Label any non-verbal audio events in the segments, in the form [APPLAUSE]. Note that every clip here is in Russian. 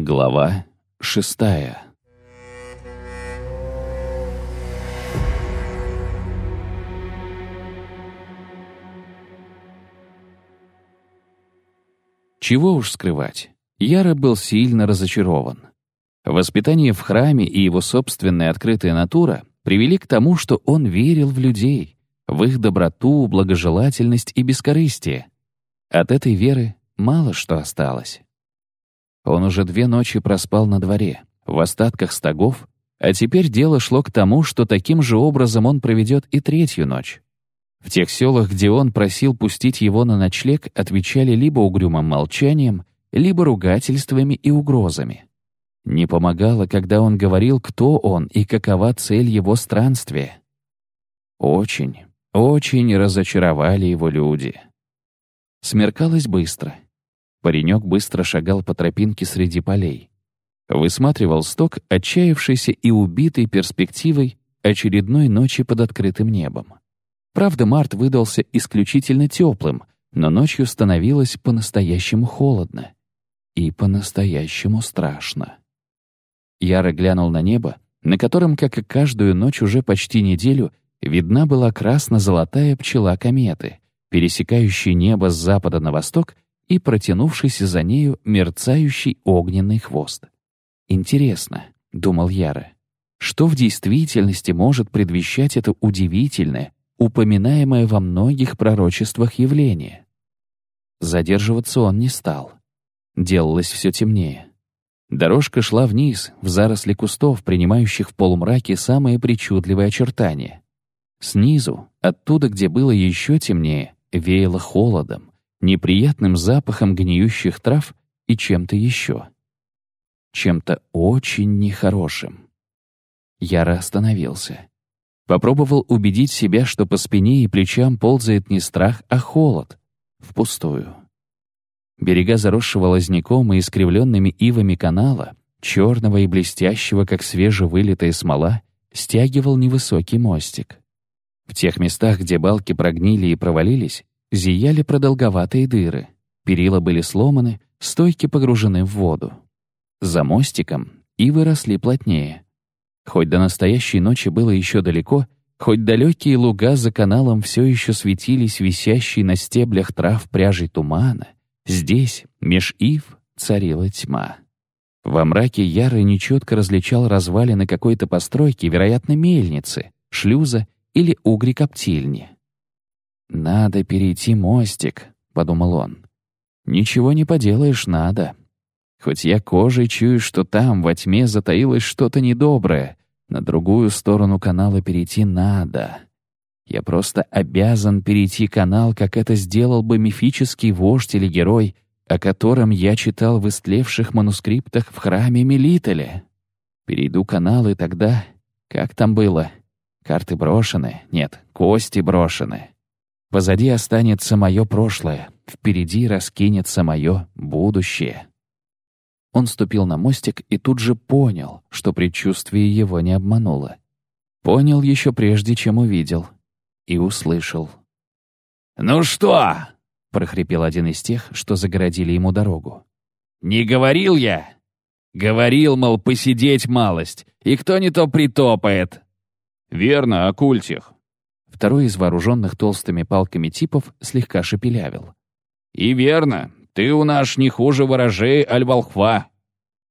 Глава шестая Чего уж скрывать, Яра был сильно разочарован. Воспитание в храме и его собственная открытая натура привели к тому, что он верил в людей, в их доброту, благожелательность и бескорыстие. От этой веры мало что осталось. Он уже две ночи проспал на дворе, в остатках стогов, а теперь дело шло к тому, что таким же образом он проведет и третью ночь. В тех селах, где он просил пустить его на ночлег, отвечали либо угрюмым молчанием, либо ругательствами и угрозами. Не помогало, когда он говорил, кто он и какова цель его странствия. Очень, очень разочаровали его люди. Смеркалось быстро. Паренек быстро шагал по тропинке среди полей. Высматривал сток, отчаявшийся и убитый перспективой очередной ночи под открытым небом. Правда, март выдался исключительно теплым, но ночью становилось по-настоящему холодно и по-настоящему страшно. Яро глянул на небо, на котором, как и каждую ночь уже почти неделю, видна была красно-золотая пчела кометы, пересекающая небо с запада на восток и протянувшийся за нею мерцающий огненный хвост. «Интересно», — думал Яра, — «что в действительности может предвещать это удивительное, упоминаемое во многих пророчествах явление?» Задерживаться он не стал. Делалось все темнее. Дорожка шла вниз, в заросли кустов, принимающих в полумраке самые причудливые очертания. Снизу, оттуда, где было еще темнее, веяло холодом, неприятным запахом гниющих трав и чем-то еще. Чем-то очень нехорошим. Яро остановился. Попробовал убедить себя, что по спине и плечам ползает не страх, а холод. Впустую. Берега заросшего лозняком и искривленными ивами канала, черного и блестящего, как свежевылитая смола, стягивал невысокий мостик. В тех местах, где балки прогнили и провалились, зияли продолговатые дыры, перила были сломаны, стойки погружены в воду. За мостиком ивы росли плотнее. Хоть до настоящей ночи было еще далеко, хоть далекие луга за каналом все еще светились висящей на стеблях трав пряжей тумана, здесь, меж ив, царила тьма. Во мраке Яры нечетко различал развалины какой-то постройки, вероятно, мельницы, шлюза или угрикоптильни. «Надо перейти мостик», — подумал он. «Ничего не поделаешь, надо. Хоть я кожей чую, что там, во тьме, затаилось что-то недоброе, на другую сторону канала перейти надо. Я просто обязан перейти канал, как это сделал бы мифический вождь или герой, о котором я читал в истлевших манускриптах в храме Мелителя. Перейду канал, и тогда... Как там было? Карты брошены? Нет, кости брошены. Позади останется мое прошлое, впереди раскинется мое будущее. Он ступил на мостик и тут же понял, что предчувствие его не обмануло. Понял еще прежде, чем увидел. И услышал. «Ну что?» — прохрипел один из тех, что загородили ему дорогу. «Не говорил я? Говорил, мол, посидеть малость, и кто не то притопает». «Верно, окультих», Второй из вооруженных толстыми палками типов слегка шепелявил. «И верно, ты у нас не хуже ворожей аль-волхва.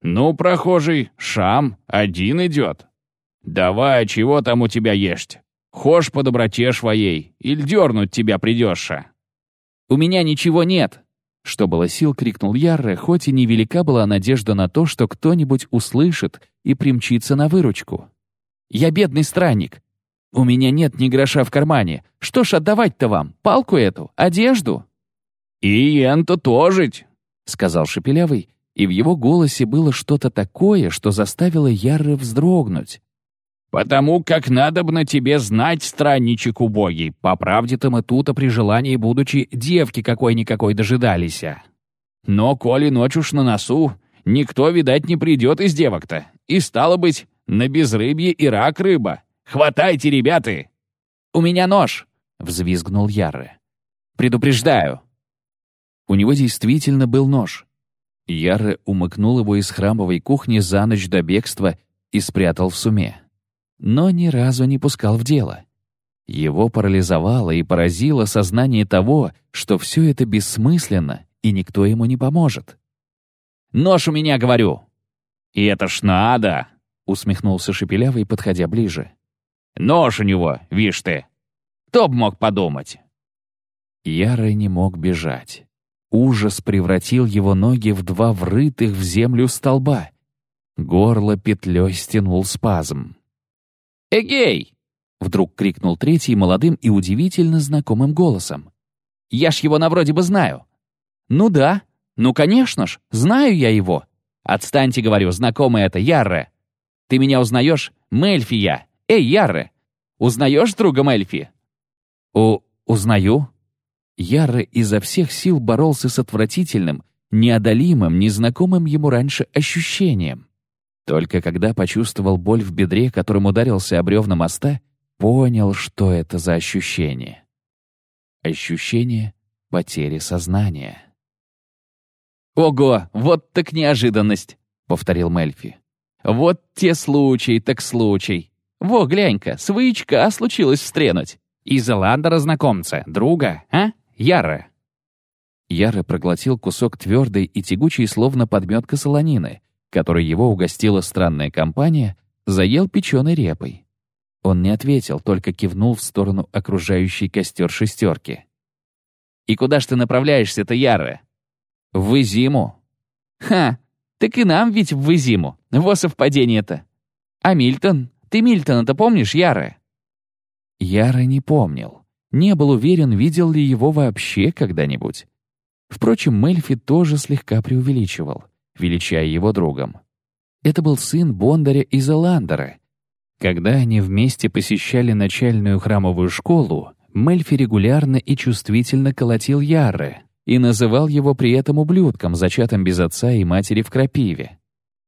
Ну, прохожий, шам, один идет. Давай, чего там у тебя есть? Хошь по доброте швоей, или дернуть тебя придешь-ша?» «У меня ничего нет!» Что было сил, крикнул Ярре, хоть и невелика была надежда на то, что кто-нибудь услышит и примчится на выручку. «Я бедный странник, у меня нет ни гроша в кармане. Что ж отдавать-то вам? Палку эту? Одежду?» «И энто тоже», — сказал Шепелявый, и в его голосе было что-то такое, что заставило Яры вздрогнуть. «Потому как надо бы на тебе знать, странничек убогий, по правде-то мы тут, а при желании будучи, девки какой-никакой дожидались. Но коли ночь уж на носу, никто, видать, не придет из девок-то, и стало быть, на безрыбье и рак рыба, Хватайте, ребята!» «У меня нож!» — взвизгнул Ярре. «Предупреждаю!» У него действительно был нож. Яре умыкнул его из храмовой кухни за ночь до бегства и спрятал в суме. Но ни разу не пускал в дело. Его парализовало и поразило сознание того, что все это бессмысленно, и никто ему не поможет. «Нож у меня, говорю!» «И это ж надо!» — усмехнулся Шепелявый, подходя ближе. «Нож у него, вишь ты! Кто б мог подумать?» Ярый не мог бежать. Ужас превратил его ноги в два врытых в землю столба. Горло петлей стянул спазм. «Эгей!» — вдруг крикнул третий молодым и удивительно знакомым голосом. «Я ж его на вроде бы знаю». «Ну да, ну конечно ж, знаю я его. Отстаньте, говорю, знакомый это, Ярре. Ты меня узнаешь? Мельфи я. Эй, Ярре, узнаешь друга Мельфи?» «У... узнаю». Ярре изо всех сил боролся с отвратительным, неодолимым, незнакомым ему раньше ощущением. Только когда почувствовал боль в бедре, которым ударился об бревна моста, понял, что это за ощущение. Ощущение потери сознания. «Ого, вот так неожиданность!» — повторил Мельфи. «Вот те случай, так случай. Во, глянь-ка, свычка случилось встренуть. Из Эландера знакомца, друга, а, Яра?» Яра проглотил кусок твердой и тягучей, словно подметка солонины, которой его угостила странная компания, заел печеной репой. Он не ответил, только кивнул в сторону окружающей костер шестерки. «И куда ж ты направляешься-то, Яра?» «В Изиму». «Ха! Так и нам ведь в Изиму. Во совпадение-то. А Мильтон? Ты Мильтона-то помнишь, Яра?» Яра не помнил. Не был уверен, видел ли его вообще когда-нибудь. Впрочем, Мельфи тоже слегка преувеличивал, величая его другом. Это был сын Бондаря из Эландера. Когда они вместе посещали начальную храмовую школу, Мельфи регулярно и чувствительно колотил Ярре и называл его при этом ублюдком, зачатым без отца и матери в крапиве.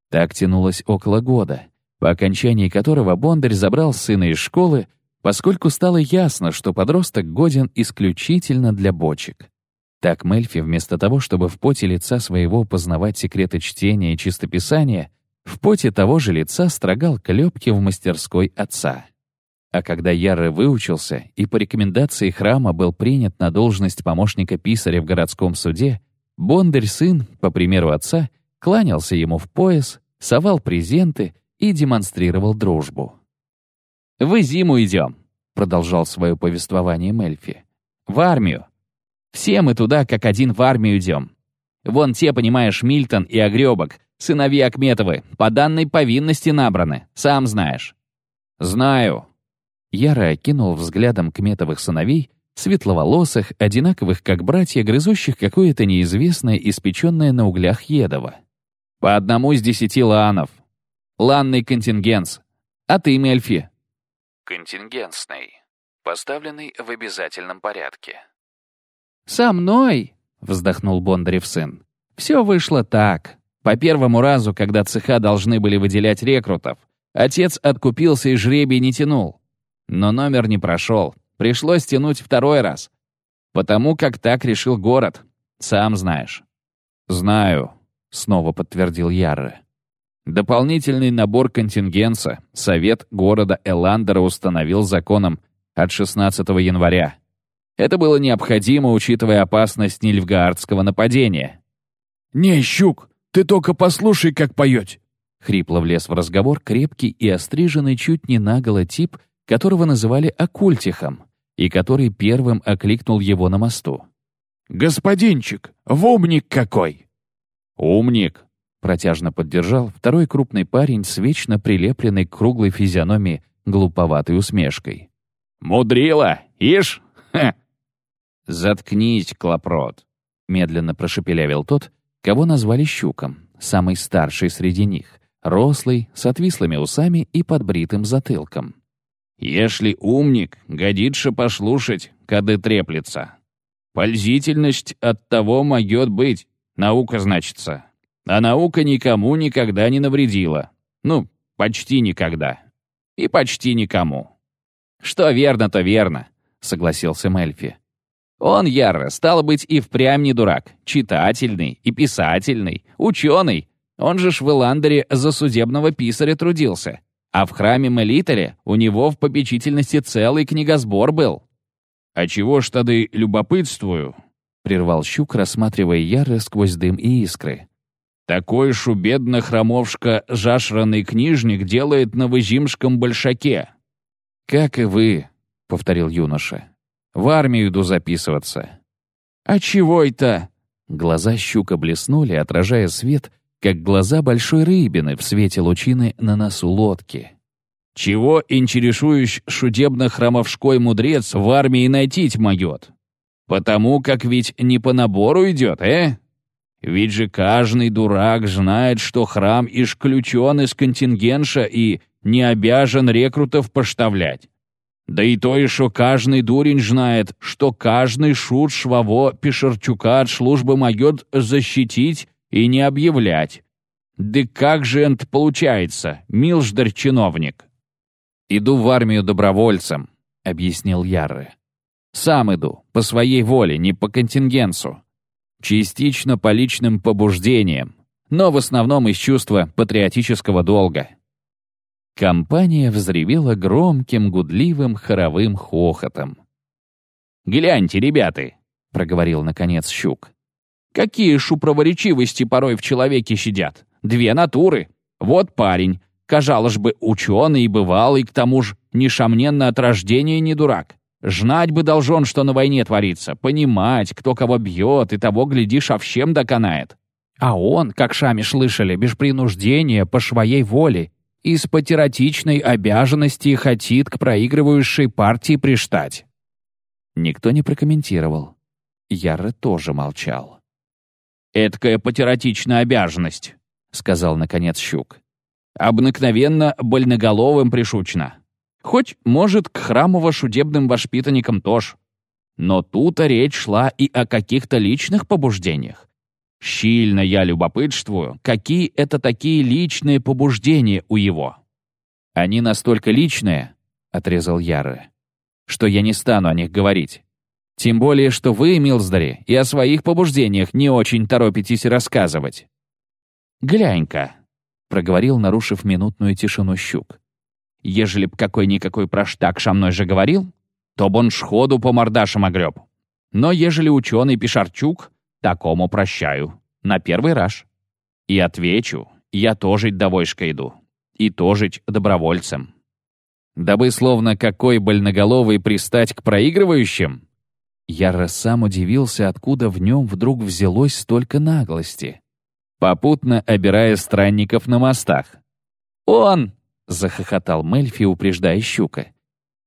Так тянулось около года, по окончании которого Бондарь забрал сына из школы, поскольку стало ясно, что подросток годен исключительно для бочек. Так Мельфи, вместо того, чтобы в поте лица своего познавать секреты чтения и чистописания, в поте того же лица строгал клепки в мастерской отца. А когда Яры выучился и по рекомендации храма был принят на должность помощника писаря в городском суде, Бондарь сын, по примеру отца, кланялся ему в пояс, совал презенты и демонстрировал дружбу. «В зиму идем», — продолжал свое повествование Мельфи. «В армию. Все мы туда, как один в армию идем. Вон те, понимаешь, Мильтон и Огребок, сыновья Акметовы, по данной повинности набраны, сам знаешь». «Знаю». Яра окинул взглядом Кметовых сыновей, светловолосых, одинаковых как братья, грызущих какое-то неизвестное, испеченное на углях едово. «По одному из десяти ланов. Ланный контингенс. А ты, Мельфи?» «Контингенсный. Поставленный в обязательном порядке». «Со мной!» — вздохнул Бондарев сын. «Все вышло так. По первому разу, когда цеха должны были выделять рекрутов, отец откупился и жребий не тянул. Но номер не прошел. Пришлось тянуть второй раз. Потому как так решил город. Сам знаешь». «Знаю», — снова подтвердил Ярре. Дополнительный набор контингенса Совет города Эландера установил законом от 16 января. Это было необходимо, учитывая опасность нильфгаардского нападения. «Не, Щук, ты только послушай, как поете!» Хрипло влез в разговор крепкий и остриженный чуть не наголо тип, которого называли Акультихом, и который первым окликнул его на мосту. «Господинчик, в умник какой!» «Умник!» — протяжно поддержал второй крупный парень с вечно прилепленной к круглой физиономии глуповатой усмешкой. «Мудрила! Ишь! Ха!» «Заткнись, клопрот!» — медленно прошепелявил тот, кого назвали Щуком, самый старший среди них, рослый, с отвислыми усами и подбритым затылком. «Если умник, годится послушать, кады треплется. Пользительность от того могет быть, наука значится. А наука никому никогда не навредила. Ну, почти никогда. И почти никому». «Что верно, то верно», — согласился Мельфи. Он, Яра, стало быть, и впрямь не дурак. Читательный и писательный, ученый. Он же ж в Эландере за судебного писаря трудился. А в храме Молиталя у него в попечительности целый книгосбор был. «А чего ж тогда любопытствую?» — прервал Щук, рассматривая Яры сквозь дым и искры. «Такой шубедно хромовшка жашранный книжник делает на Выжимском большаке». «Как и вы», — повторил юноша. «В армию иду записываться». «А чего это?» Глаза щука блеснули, отражая свет, как глаза большой рыбины в свете лучины на носу лодки. «Чего интересуешь шудебно-храмовской мудрец в армии найти могет? Потому как ведь не по набору идет, э? Ведь же каждый дурак знает, что храм исключен из контингенша и не обязан рекрутов поставлять. Да и то еще каждый дурень знает, что каждый шут шваво Пешерчука от службы могет защитить и не объявлять. Да как же это получается, милждарь чиновник? «Иду в армию добровольцем», — объяснил Ярры. «Сам иду, по своей воле, не по контингенсу. Частично по личным побуждениям, но в основном из чувства патриотического долга». Компания взревела громким, гудливым, хоровым хохотом. «Гляньте, ребята!» — проговорил наконец Щук. Какие шупроворечивости порой в человеке сидят. Две натуры. Вот парень. Казалось бы, ученый и бывалый, к тому же, несомненно, от рождения не дурак. Жнать бы должен, что на войне творится, понимать, кто кого бьет, и того, глядишь, овщем доконает. А он, как шами слышали, без принуждения, по своей воле, из патеротичной обязанности хотит к проигрывающей партии приштать. Никто не прокомментировал. Яры тоже молчал. «Эдкая патеротичная обязанность», — сказал наконец Щук. «Обыкновенно больноголовым пришучно. Хоть, может, к храмово-шудебным воспитанникам тоже. Но тут речь шла и о каких-то личных побуждениях. Щильно я любопытствую, какие это такие личные побуждения у его». «Они настолько личные», — отрезал Яры, — «что я не стану о них говорить. Тем более, что вы, Милздари, и о своих побуждениях не очень торопитесь рассказывать. «Глянь-ка», — проговорил, нарушив минутную тишину щук. «Ежели б какой-никакой проштак со мной же говорил, то б он сходу по мордашам огреб. Но ежели ученый Пишарчук, такому прощаю. На первый раз. И отвечу, я тоже до войска иду. И тоже добровольцем». «Дабы словно какой больноголовый пристать к проигрывающим?» Яра сам удивился, откуда в нем вдруг взялось столько наглости. Попутно обирая странников на мостах. «Он!» — захохотал Мельфи, упреждая щука.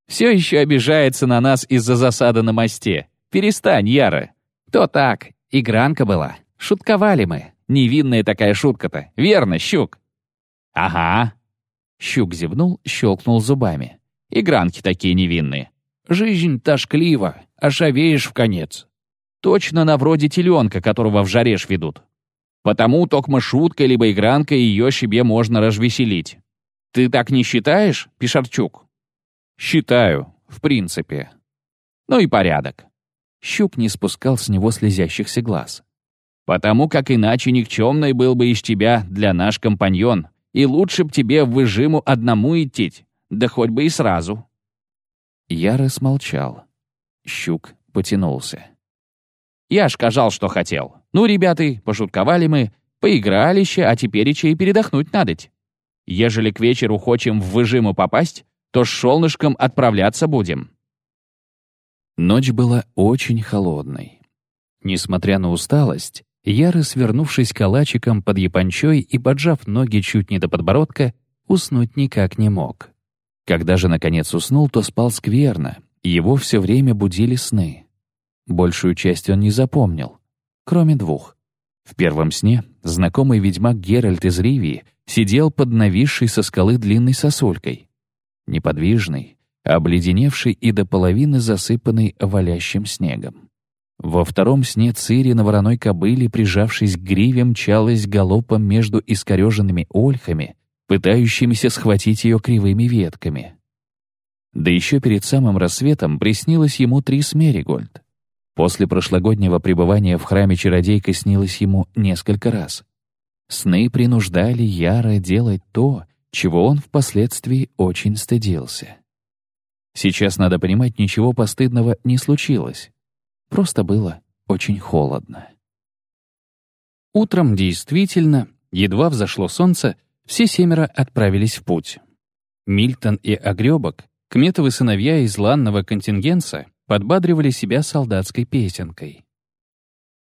«Все еще обижается на нас из-за засады на мосте. Перестань, Яра!» «То так, игранка была. Шутковали мы. Невинная такая шутка-то. Верно, щук?» «Ага». Щук зевнул, щелкнул зубами. «Игранки такие невинные. Жизнь тошклива, ошавеешь в конец. Точно на вроде теленка, которого в жареж ведут. Потому токмо шуткой либо игранкой ее себе можно развеселить. Ты так не считаешь, Пишарчук? Считаю, в принципе. Ну и порядок. Щук не спускал с него слезящихся глаз. Потому как иначе никчемный был бы из тебя для наш компаньон, и лучше б тебе в выжиму одному идти, да хоть бы и сразу. Я смолчал. Щук потянулся. «Я ж кажал, что хотел. Ну, ребята, пошутковали мы, поигралище, а теперь и передохнуть надоть. Ежели к вечеру хочем в выжиму попасть, то с шелнышком отправляться будем». Ночь была очень холодной. Несмотря на усталость, Яры, свернувшись калачиком под япончой и поджав ноги чуть не до подбородка, уснуть никак не мог. Когда же, наконец, уснул, то спал скверно, его все время будили сны. Большую часть он не запомнил, кроме двух. В первом сне знакомый ведьмак Геральт из Ривии сидел под нависшей со скалы длинной сосулькой. Неподвижный, обледеневший и до половины засыпанный валящим снегом. Во втором сне Цири на вороной кобыле, прижавшись к гриве, мчалась галопом между искореженными ольхами, пытающимися схватить ее кривыми ветками. Да еще перед самым рассветом приснилось ему Трис Меригольд. После прошлогоднего пребывания в храме чародейка снилась ему несколько раз. Сны принуждали Яра делать то, чего он впоследствии очень стыдился. Сейчас, надо понимать, ничего постыдного не случилось. Просто было очень холодно. Утром действительно, едва взошло солнце, все семеро отправились в путь. Мильтон и Огребок, кметовы сыновья из ланного контингенса, подбадривали себя солдатской песенкой.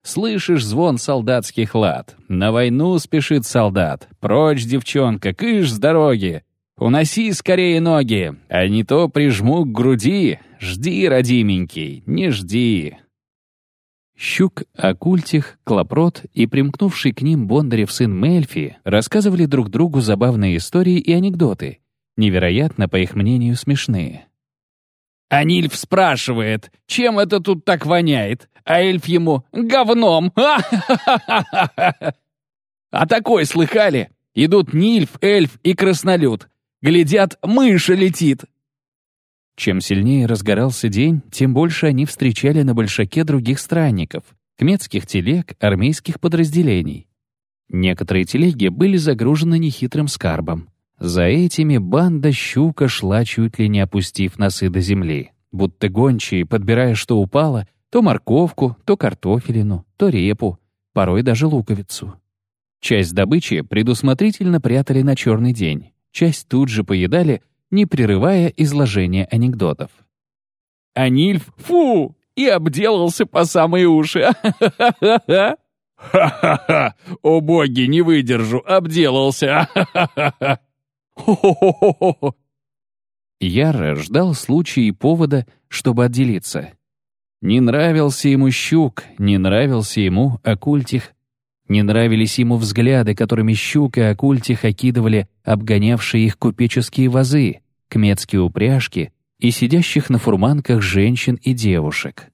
Слышишь звон солдатских лад? На войну спешит солдат. Прочь, девчонка, кыш с дороги. Уноси скорее ноги, а не то прижму к груди. Жди, родименький, не жди. Щук, Акультих, Клопрот и примкнувший к ним Бондарев сын Мельфи рассказывали друг другу забавные истории и анекдоты, невероятно, по их мнению, смешные. А Нильф спрашивает, чем это тут так воняет, а эльф ему «говном». [LAUGHS] А такой слыхали? Идут Нильф, эльф и краснолюд. Глядят, мыша летит. Чем сильнее разгорался день, тем больше они встречали на большаке других странников, кметских телег, армейских подразделений. Некоторые телеги были загружены нехитрым скарбом. За этими банда щука шла, чуть ли не опустив носы до земли, будто гончие, подбирая, что упало, то морковку, то картофелину, то репу, порой даже луковицу. Часть добычи предусмотрительно прятали на черный день, часть тут же поедали — не прерывая изложение анекдотов. «Анильф, фу! И обделался по самые уши! Ха-ха-ха! О боги, не выдержу, обделался! Ха-ха-ха! Хо-хо-хо-хо!» Яра ждал случая и повода, чтобы отделиться. Не нравился ему щук, не нравился ему оккультих не нравились ему взгляды, которыми щука и окультих окидывали обгонявшие их купеческие вазы, кметские упряжки и сидящих на фурманках женщин и девушек.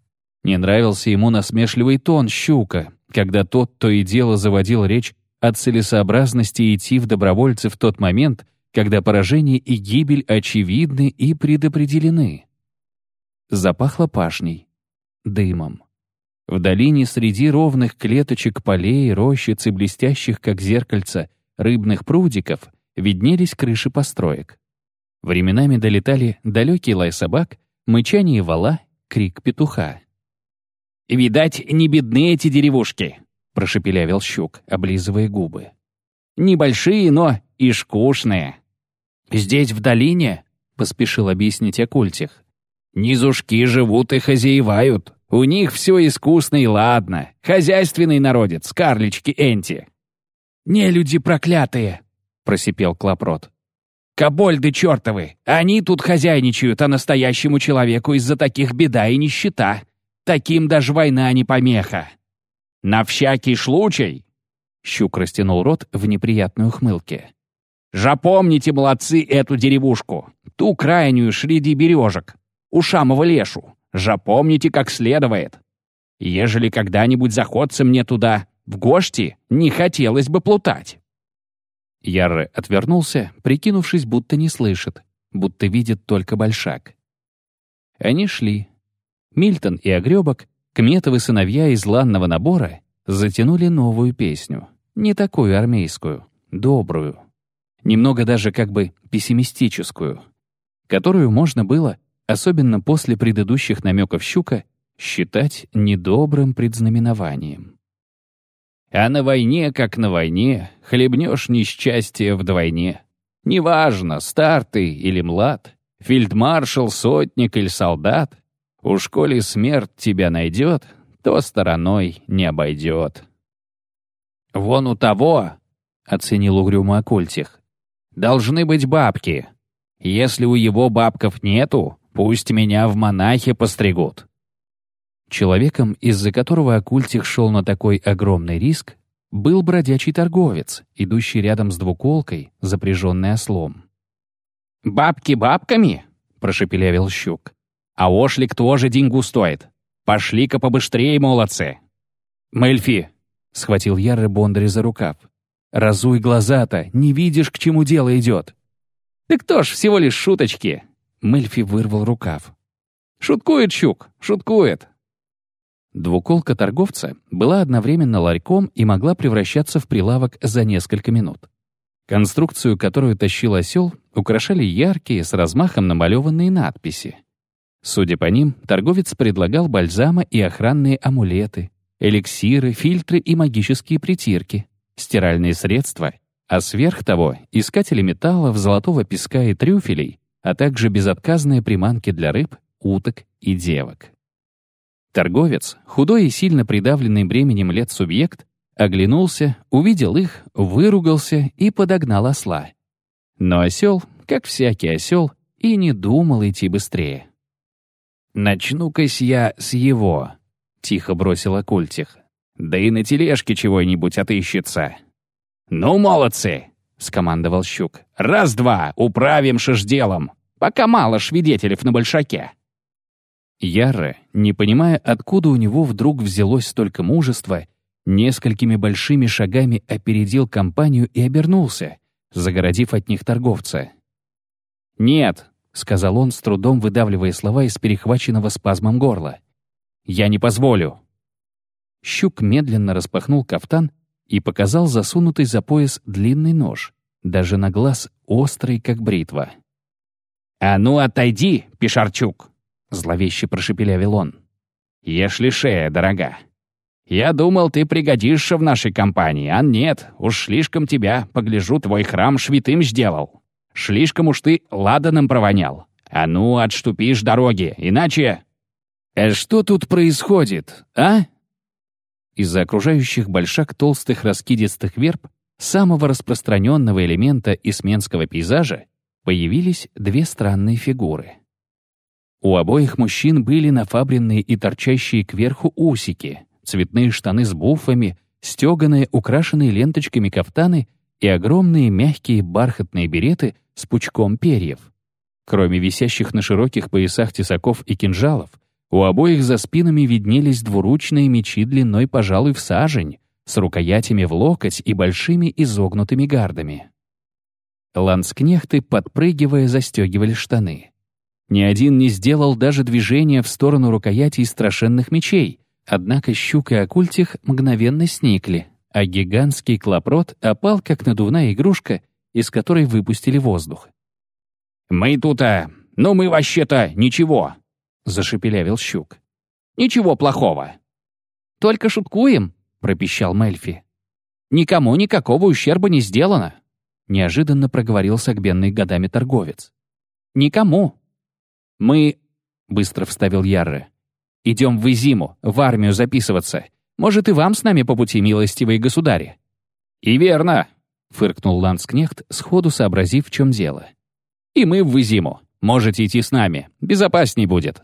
Не нравился ему насмешливый тон щука, когда тот то и дело заводил речь о целесообразности идти в добровольцы в тот момент, когда поражение и гибель очевидны и предопределены. Запахло пашней, дымом. В долине среди ровных клеточек полей, рощиц и блестящих, как зеркальца, рыбных прудиков виднелись крыши построек. Временами долетали далекий лай собак, мычание вала, крик петуха. «Видать, не бедны эти деревушки», — прошепелявил щук, облизывая губы. «Небольшие, но и скучные». «Здесь, в долине», — поспешил объяснить Акультих, «низушки живут и хозяевают, у них все искусно и ладно. Хозяйственный народец, карлички Энти. «Не люди проклятые!» — просипел Клопрот. «Кобольды чертовы! Они тут хозяйничают, а настоящему человеку из-за таких беда и нищета. Таким даже война не помеха. На всякий случай!» Щук растянул рот в неприятной ухмылке. «Жапомните, молодцы, эту деревушку, ту крайнюю среди бережек, у Шамова лешу. Запомните как следует. Ежели когда-нибудь заходцы мне туда, в гости, не хотелось бы плутать». Ярре отвернулся, прикинувшись, будто не слышит, будто видит только большак. Они шли. Мильтон и Огребок, кметовы сыновья из ланного набора, затянули новую песню. Не такую армейскую, добрую. Немного даже как бы пессимистическую, которую можно было особенно после предыдущих намеков Щука, считать недобрым предзнаменованием. А на войне, как на войне, хлебнешь несчастье вдвойне. Неважно, стар ты или млад, фельдмаршал, сотник или солдат, уж коли смерть тебя найдет, то стороной не обойдет. «Вон у того», — оценил угрюмо Акультих, — «должны быть бабки. Если у его бабков нету, Пусть меня в монахи постригут». Человеком, из-за которого Акультих шел на такой огромный риск, был бродячий торговец, идущий рядом с двуколкой, запряженный ослом. «Бабки бабками?» — прошепелявил щук. «А ошлик тоже деньгу стоит. Пошли-ка побыстрее, молодцы!» «Мельфи!» — схватил Яры Бондари за рукав. «Разуй глаза-то, не видишь, к чему дело идет!» «Да кто ж, всего лишь шуточки!» Мельфи вырвал рукав. «Шуткует щук, шуткует!» Двуколка торговца была одновременно ларьком и могла превращаться в прилавок за несколько минут. Конструкцию, которую тащил осел, украшали яркие, с размахом намалеванные надписи. Судя по ним, торговец предлагал бальзамы и охранные амулеты, эликсиры, фильтры и магические притирки, стиральные средства, а сверх того — искатели металлов, золотого песка и трюфелей, а также безотказные приманки для рыб, уток и девок. Торговец, худой и сильно придавленный бременем лет субъект, оглянулся, увидел их, выругался и подогнал осла. Но осел, как всякий осел, и не думал идти быстрее. «Начну-кась я с его», — тихо бросил Акультих. «Да и на тележке чего-нибудь отыщется». «Ну, молодцы!» — скомандовал Щук. «Раз-два, управимши ж делом, пока мало свидетелей на большаке». Яра, не понимая, откуда у него вдруг взялось столько мужества, несколькими большими шагами опередил компанию и обернулся, загородив от них торговца. «Нет», — сказал он, с трудом выдавливая слова из перехваченного спазмом горла. «Я не позволю». Щук медленно распахнул кафтан и показал засунутый за пояс длинный нож, даже на глаз острый, как бритва. «А ну отойди, Пишарчук!» Зловеще прошепелявил он. «Ешь шея, дорога. Я думал, ты пригодишься в нашей компании, а нет, уж слишком тебя, погляжу, твой храм швятым сделал. Слишком уж ты ладаном провонял. А ну, отступишь дороги, иначе...» «А что тут происходит, а?» Из-за окружающих большак толстых раскидистых верб, самого распространенного элемента исменского пейзажа, появились две странные фигуры — у обоих мужчин были нафабренные и торчащие кверху усики, цветные штаны с буфами, стеганые, украшенные ленточками кафтаны и огромные мягкие бархатные береты с пучком перьев. Кроме висящих на широких поясах тесаков и кинжалов, у обоих за спинами виднелись двуручные мечи длиной, пожалуй, в сажень, с рукоятями в локоть и большими изогнутыми гардами. Ланскнехты, подпрыгивая, застегивали штаны. Ни один не сделал даже движения в сторону рукоятей страшенных мечей, однако щука и окультих мгновенно сникли, а гигантский клопрот опал, как надувная игрушка, из которой выпустили воздух. «Мы тут-то... Ну, мы вообще-то ничего!» — зашепелявил щук. «Ничего плохого!» «Только шуткуем!» — пропищал Мельфи. «Никому никакого ущерба не сделано!» — неожиданно проговорил согбенный годами торговец. «Никому!» «Мы...» — быстро вставил Ярре. «Идем в Изиму, в армию записываться. Может, и вам с нами по пути, милостивые государи?» «И верно!» — фыркнул Ланскнехт, сходу сообразив, в чем дело. «И мы в Изиму. Можете идти с нами. Безопасней будет».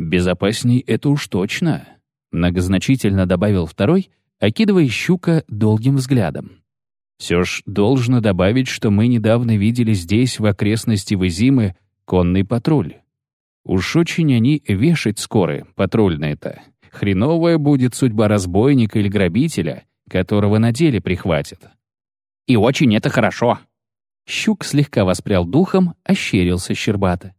«Безопасней это уж точно», — многозначительно добавил второй, окидывая щука долгим взглядом. «Все ж должно добавить, что мы недавно видели здесь, в окрестности Визимы, конный патруль. Уж очень они вешать скоры, патрульные-то. Хреновая будет судьба разбойника или грабителя, которого на деле прихватят. И очень это хорошо. Щук слегка воспрял духом, ощерился щербато.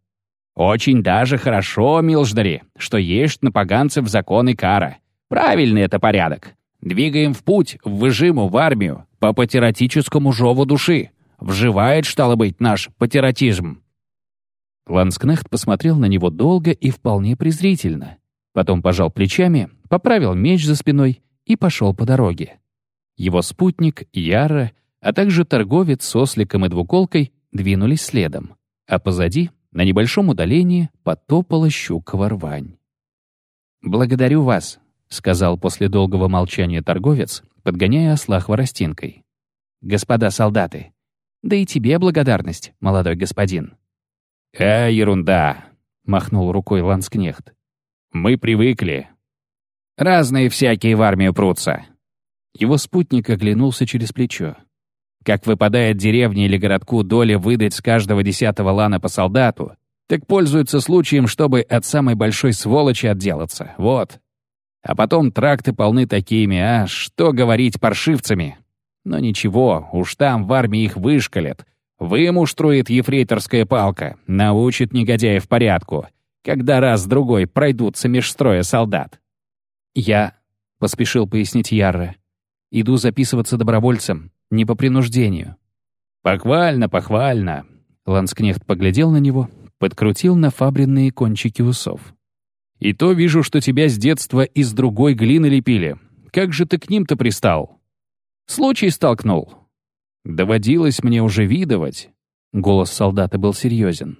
«Очень даже хорошо, милждари, что есть на поганцев закон и кара. Правильный это порядок. Двигаем в путь, в выжиму, в армию, по патератическому жову души. Вживает, стало быть, наш патератизм. Ланскнехт посмотрел на него долго и вполне презрительно. Потом пожал плечами, поправил меч за спиной и пошел по дороге. Его спутник, Яра, а также торговец с осликом и двуколкой двинулись следом, а позади, на небольшом удалении, потопала щукова рвань. «Благодарю вас», — сказал после долгого молчания торговец, подгоняя осла хворостинкой. «Господа солдаты, да и тебе благодарность, молодой господин». «А, ерунда!» — махнул рукой Ланскнехт. «Мы привыкли. Разные всякие в армию прутся». Его спутник оглянулся через плечо. Как выпадает деревне или городку доля выдать с каждого десятого лана по солдату, так пользуются случаем, чтобы от самой большой сволочи отделаться. Вот. А потом тракты полны такими, а что говорить паршивцами? Но ничего, уж там в армии их вышкалят, Вымуштрует ефрейторская палка, научит негодяев порядку, когда раз-другой пройдутся меж строя солдат. «Я...» — поспешил пояснить Ярре. «Иду записываться добровольцем, не по принуждению». «Похвально, похвально!» Ланскнехт поглядел на него, подкрутил на фабренные кончики усов. «И то вижу, что тебя с детства из другой глины лепили. Как же ты к ним-то пристал?» «Случай столкнул». «Доводилось мне уже видывать». Голос солдата был серьезен.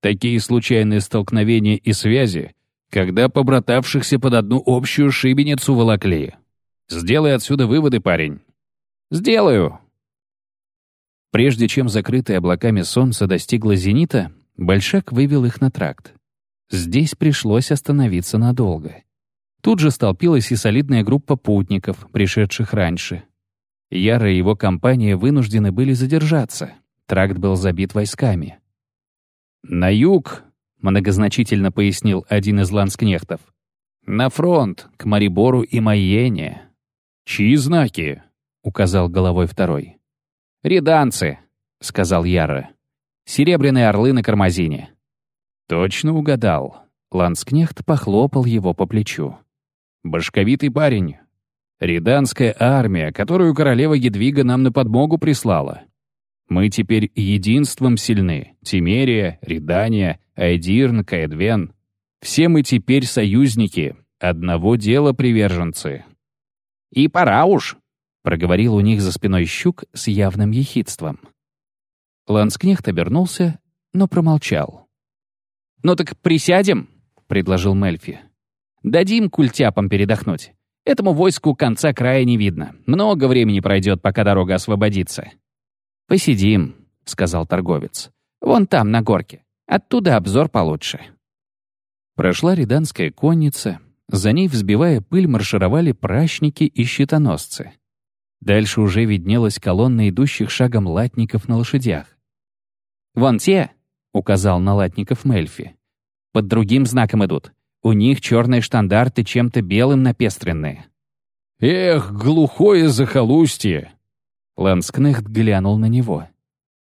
«Такие случайные столкновения и связи, когда побратавшихся под одну общую шибеницу волокли. Сделай отсюда выводы, парень». «Сделаю». Прежде чем закрытое облаками солнце достигло зенита, Большак вывел их на тракт. Здесь пришлось остановиться надолго. Тут же столпилась и солидная группа путников, пришедших раньше. Яра и его компания вынуждены были задержаться. Тракт был забит войсками. «На юг», — многозначительно пояснил один из ланскнехтов. «На фронт, к Марибору и Майене». «Чьи знаки?» — указал головой второй. «Реданцы», — сказал Яра. «Серебряные орлы на кармазине». «Точно угадал». Ланскнехт похлопал его по плечу. «Башковитый парень. Реданская армия, которую королева Едвига нам на подмогу прислала. Мы теперь единством сильны. Тимерия, Редания, Айдирн, Каэдвен. Все мы теперь союзники, одного дела приверженцы». «И пора уж», — проговорил у них за спиной щук с явным ехидством. Ланскнехт обернулся, но промолчал. «Ну так присядем», — предложил Мельфи. «Дадим культяпам передохнуть. Этому войску конца края не видно. Много времени пройдет, пока дорога освободится». «Посидим», — сказал торговец. «Вон там, на горке. Оттуда обзор получше». Прошла риданская конница. За ней, взбивая пыль, маршировали прачники и щитоносцы. Дальше уже виднелась колонна идущих шагом латников на лошадях. «Вон те», — указал на латников Мельфи. «Под другим знаком идут. У них черные штандарты чем-то белым напестренные». «Эх, глухое захолустье!» Ланскнехт глянул на него.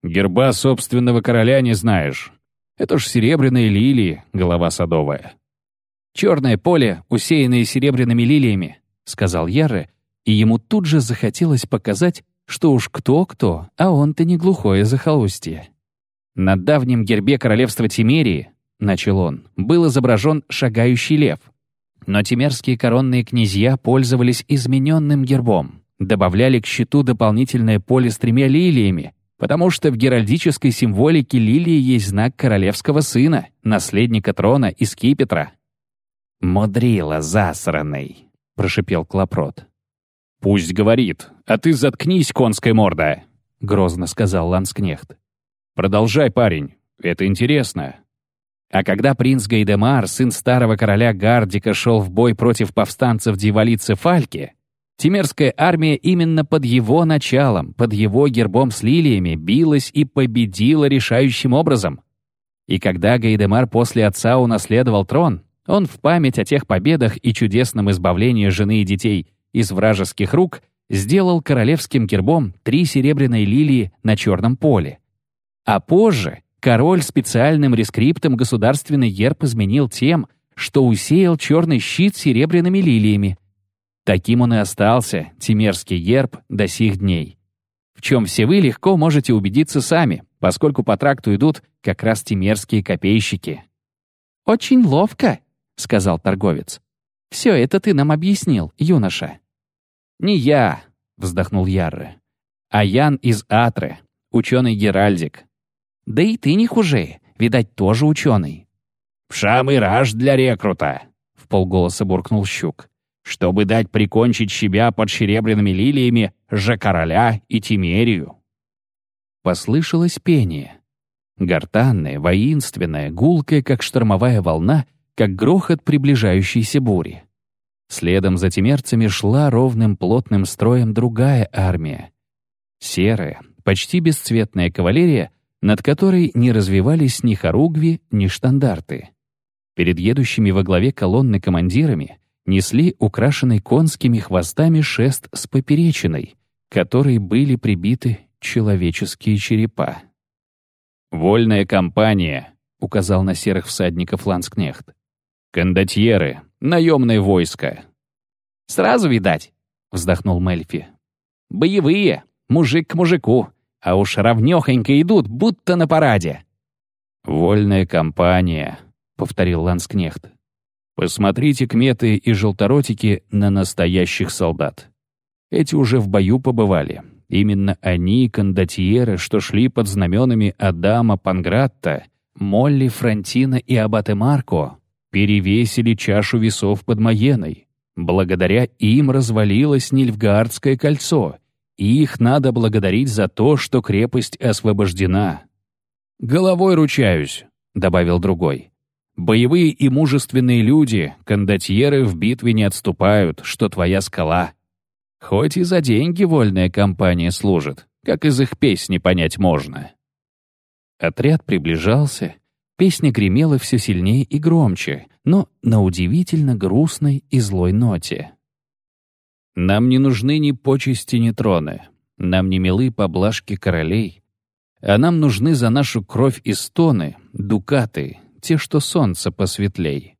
«Герба собственного короля не знаешь. Это ж серебряные лилии, голова садовая». «Черное поле, усеянное серебряными лилиями», — сказал Ярре, и ему тут же захотелось показать, что уж кто-кто, а он-то не глухое захолустье. На давнем гербе королевства Тимерии, начал он, был изображен шагающий лев. Но тимерские коронные князья пользовались измененным гербом, добавляли к щиту дополнительное поле с тремя лилиями, потому что в геральдической символике лилии есть знак королевского сына, наследника трона и скипетра. «Мудрила засранный», — прошипел Клопрот. «Пусть говорит, а ты заткнись, конская морда», — грозно сказал Ланскнехт. «Продолжай, парень, это интересно». А когда принц Гайдемар, сын старого короля Гардика, шел в бой против повстанцев дьяволицы Фальки, Тимерская армия именно под его началом, под его гербом с лилиями, билась и победила решающим образом. И когда Гайдемар после отца унаследовал трон, он в память о тех победах и чудесном избавлении жены и детей из вражеских рук сделал королевским гербом три серебряные лилии на черном поле. А позже король специальным рескриптом государственный герб изменил тем, что усеял черный щит серебряными лилиями. Таким он и остался, тимерский герб, до сих дней. В чем все вы легко можете убедиться сами, поскольку по тракту идут как раз тимерские копейщики. «Очень ловко», — сказал торговец. Все это ты нам объяснил, юноша». «Не я», — вздохнул Ярре, «а Ян из Атры, ученый Геральдик». «Да и ты не хуже, видать, тоже ученый». «В самый раж для рекрута», — в полголоса буркнул Щук, «чтобы дать прикончить себя под серебряными лилиями же короля и Тимерию». Послышалось пение. Гортанное, воинственное, гулкое, как штормовая волна — как грохот приближающейся бури. Следом за тимерцами шла ровным плотным строем другая армия. Серая, почти бесцветная кавалерия, над которой не развивались ни хоругви, ни штандарты. Перед едущими во главе колонны командирами несли украшенный конскими хвостами шест с поперечиной, которой были прибиты человеческие черепа. «Вольная компания», — указал на серых всадников Ланскнехт. Кондотьеры, наемное войско. «Сразу видать», — вздохнул Мельфи. «Боевые, мужик к мужику, а уж равнёхонько идут, будто на параде». «Вольная компания», — повторил Ланскнехт. «Посмотрите, кметы и желторотики, на настоящих солдат. Эти уже в бою побывали. Именно они, кондотьеры, что шли под знаменами Адама Пангратта, Молли Франтина и Абате Марко, перевесили чашу весов под Маеной. Благодаря им развалилось Нильфгаардское кольцо, и их надо благодарить за то, что крепость освобождена. «Головой ручаюсь», — добавил другой. «Боевые и мужественные люди, кондотьеры в битве не отступают, что твоя скала. Хоть и за деньги вольная компания служит, как из их песни понять можно». Отряд приближался, песня гремела все сильнее и громче, но на удивительно грустной и злой ноте. «Нам не нужны ни почести, ни троны, нам не милы поблажки королей, а нам нужны за нашу кровь и стоны дукаты, те, что солнце посветлей.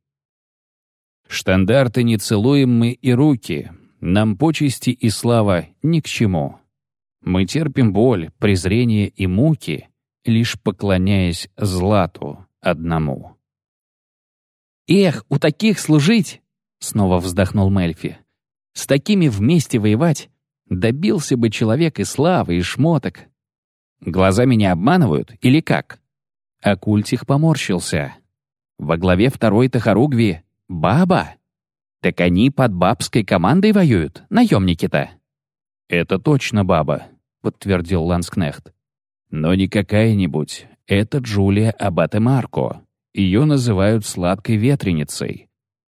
Штандарты не целуем мы и руки, нам почести и слава ни к чему. Мы терпим боль, презрение и муки, лишь поклоняясь злату одному. «Эх, у таких служить!» — снова вздохнул Мельфи. «С такими вместе воевать добился бы человек и славы, и шмоток. Глаза меня обманывают или как?» Акультих поморщился. «Во главе второй Тахаругви — баба. Так они под бабской командой воюют, наемники-то». «Это точно баба», — подтвердил Ланскнехт. Но не какая-нибудь. Это Джулия Абате Марко. Ее называют «сладкой ветреницей».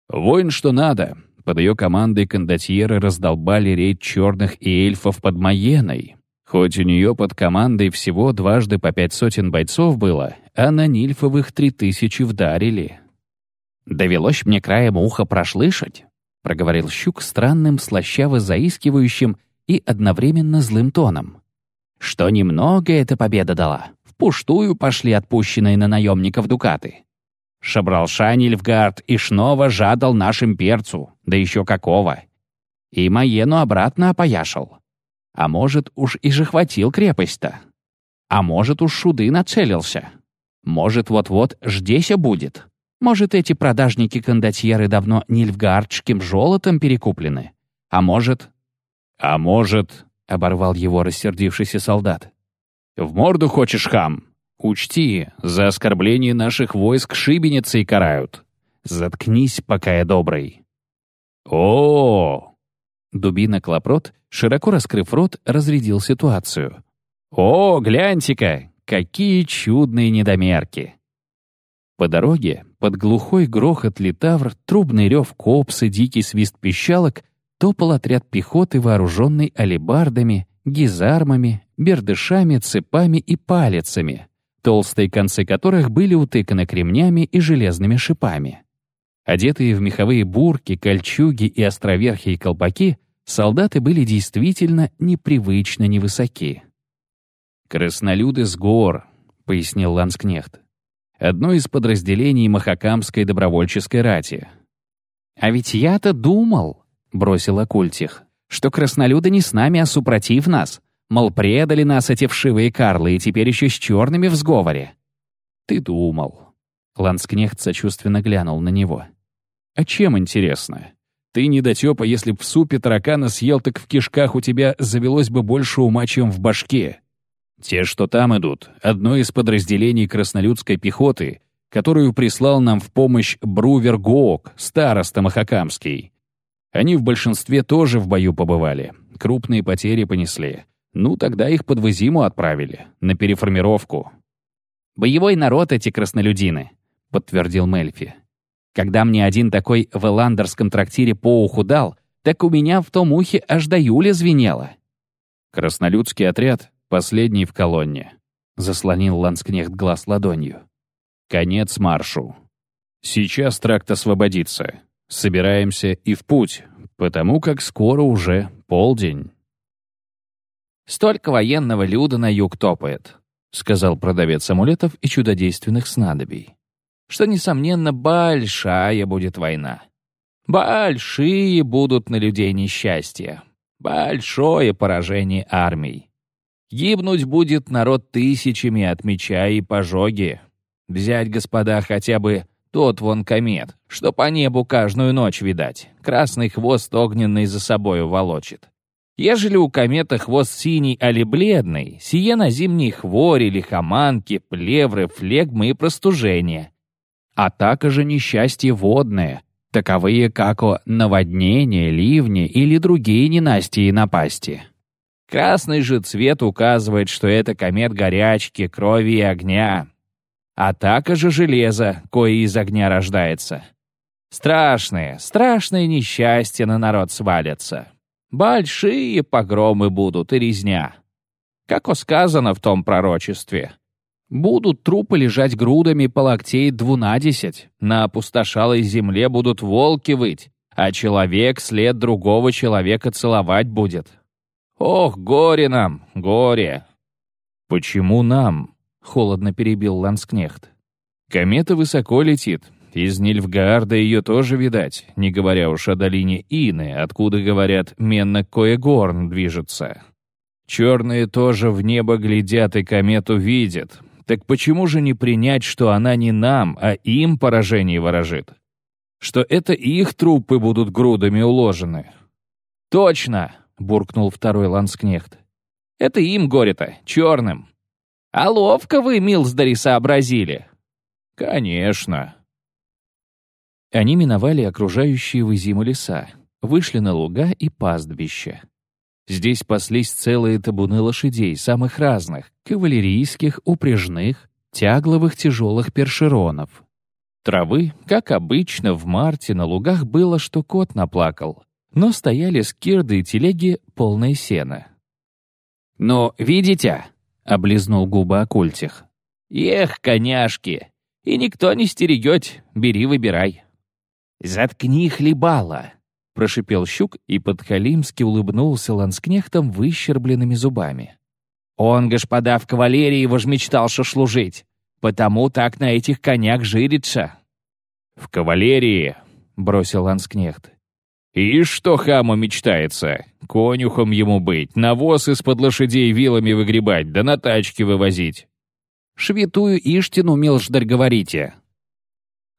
Воин что надо. Под ее командой кондотьеры раздолбали рейд черных и эльфов под Маеной. Хоть у нее под командой всего дважды по пять сотен бойцов было, а на Нильфовых три тысячи вдарили. «Довелось мне краем уха прошлышать», — проговорил Щук странным, слащаво-заискивающим и одновременно злым тоном что немного эта победа дала. Впустую пошли отпущенные на наемников дукаты. Шабралша Нильфгард и снова жадал нашим перцу, да еще какого. И Маену обратно опояшал. А может, уж и же хватил крепость-то. А может, уж шуды нацелился. Может, вот-вот ждеся будет. Может, эти продажники-кондотьеры давно нильфгардским золотом перекуплены. А может... А может, — оборвал его рассердившийся солдат. «В морду хочешь, хам? Учти, за оскорбление наших войск шибеницей карают. Заткнись, пока я добрый». О, Дубина Клопрот, широко раскрыв рот, разрядил ситуацию. «О, гляньте-ка, какие чудные недомерки!» По дороге, под глухой грохот литавр, трубный рев копсы, дикий свист пищалок, топал отряд пехоты, вооруженный алебардами, гизармами, бердышами, цепами и палицами, толстые концы которых были утыканы кремнями и железными шипами. Одетые в меховые бурки, кольчуги и островерхие колпаки, солдаты были действительно непривычно невысоки. «Краснолюды с гор», — пояснил Ланскнехт. «Одно из подразделений Махакамской добровольческой рати». «А ведь я-то думал», — бросил Акультих, «что краснолюды не с нами, а супротив нас. Мол, предали нас эти вшивые карлы и теперь еще с черными в сговоре». «Ты думал». Ланскнехт сочувственно глянул на него. «А чем интересно? Ты, недотёпа, если б в супе таракана съел, так в кишках у тебя завелось бы больше ума, чем в башке. Те, что там идут, одно из подразделений краснолюдской пехоты, которую прислал нам в помощь Брувер Гоок, староста Махакамский. Они в большинстве тоже в бою побывали, крупные потери понесли. Ну, тогда их под Вызиму отправили, на переформировку. «Боевой народ эти краснолюдины», — подтвердил Мельфи. «Когда мне один такой в эландерском трактире по уху дал, так у меня в том ухе аж до Юли звенело». «Краснолюдский отряд, последний в колонне», — заслонил Ланскнехт глаз ладонью. «Конец маршу. Сейчас тракт освободится. Собираемся и в путь, потому как скоро уже полдень. «Столько военного люда на юг топает», — сказал продавец амулетов и чудодейственных снадобий, «что, несомненно, большая будет война. Большие будут на людей несчастья. Большое поражение армий. Гибнуть будет народ тысячами, отмечая и пожоги. Взять, господа, хотя бы тот вон комет, что по небу каждую ночь видать. Красный хвост огненный за собою волочит. Ежели у кометы хвост синий, али бледный, сие на зимней хвори, лихоманки, плевры, флегмы и простужения. А также несчастье водное, таковые как наводнения, ливни или другие ненастья и напасти. Красный же цвет указывает, что это комет горячки, крови и огня, а также железо, кое из огня рождается. Страшные, страшные несчастья на народ свалятся. Большие погромы будут и резня. Как сказано в том пророчестве. Будут трупы лежать грудами по локтей двунадесять, на опустошалой земле будут волки выть, а человек след другого человека целовать будет. Ох, горе нам, горе! Почему нам? — холодно перебил Ланскнехт. «Комета высоко летит. Из Нильфгаарда ее тоже видать, не говоря уж о долине Ины, откуда, говорят, Менно-Коегорн движется. Черные тоже в небо глядят и комету видят. Так почему же не принять, что она не нам, а им поражение ворожит? Что это их трупы будут грудами уложены?» «Точно!» — буркнул второй ланскнехт. «Это им горе-то, черным. А ловко вы, Милсдари, сообразили. Конечно. Они миновали окружающие Вызиму леса, вышли на луга и пастбища. Здесь паслись целые табуны лошадей, самых разных, кавалерийских, упряжных, тягловых тяжелых першеронов. Травы, как обычно, в марте на лугах было, что кот наплакал, но стояли скирды и телеги полное сена. «Но видите?» Облизнул губы Акультих. «Эх, коняшки! И никто не стерегет, бери, выбирай». «Заткни хлебала!» — прошипел щук и подхалимски улыбнулся ланскнехтом выщербленными зубами. «Он, господа, в кавалерии возмечтал шашлужить, потому так на этих конях жирится». «В кавалерии!» — бросил ланскнехт. И что хаму мечтается? Конюхом ему быть, навоз из-под лошадей вилами выгребать, да на тачке вывозить. Швятую Иштину, милждарь, говорите.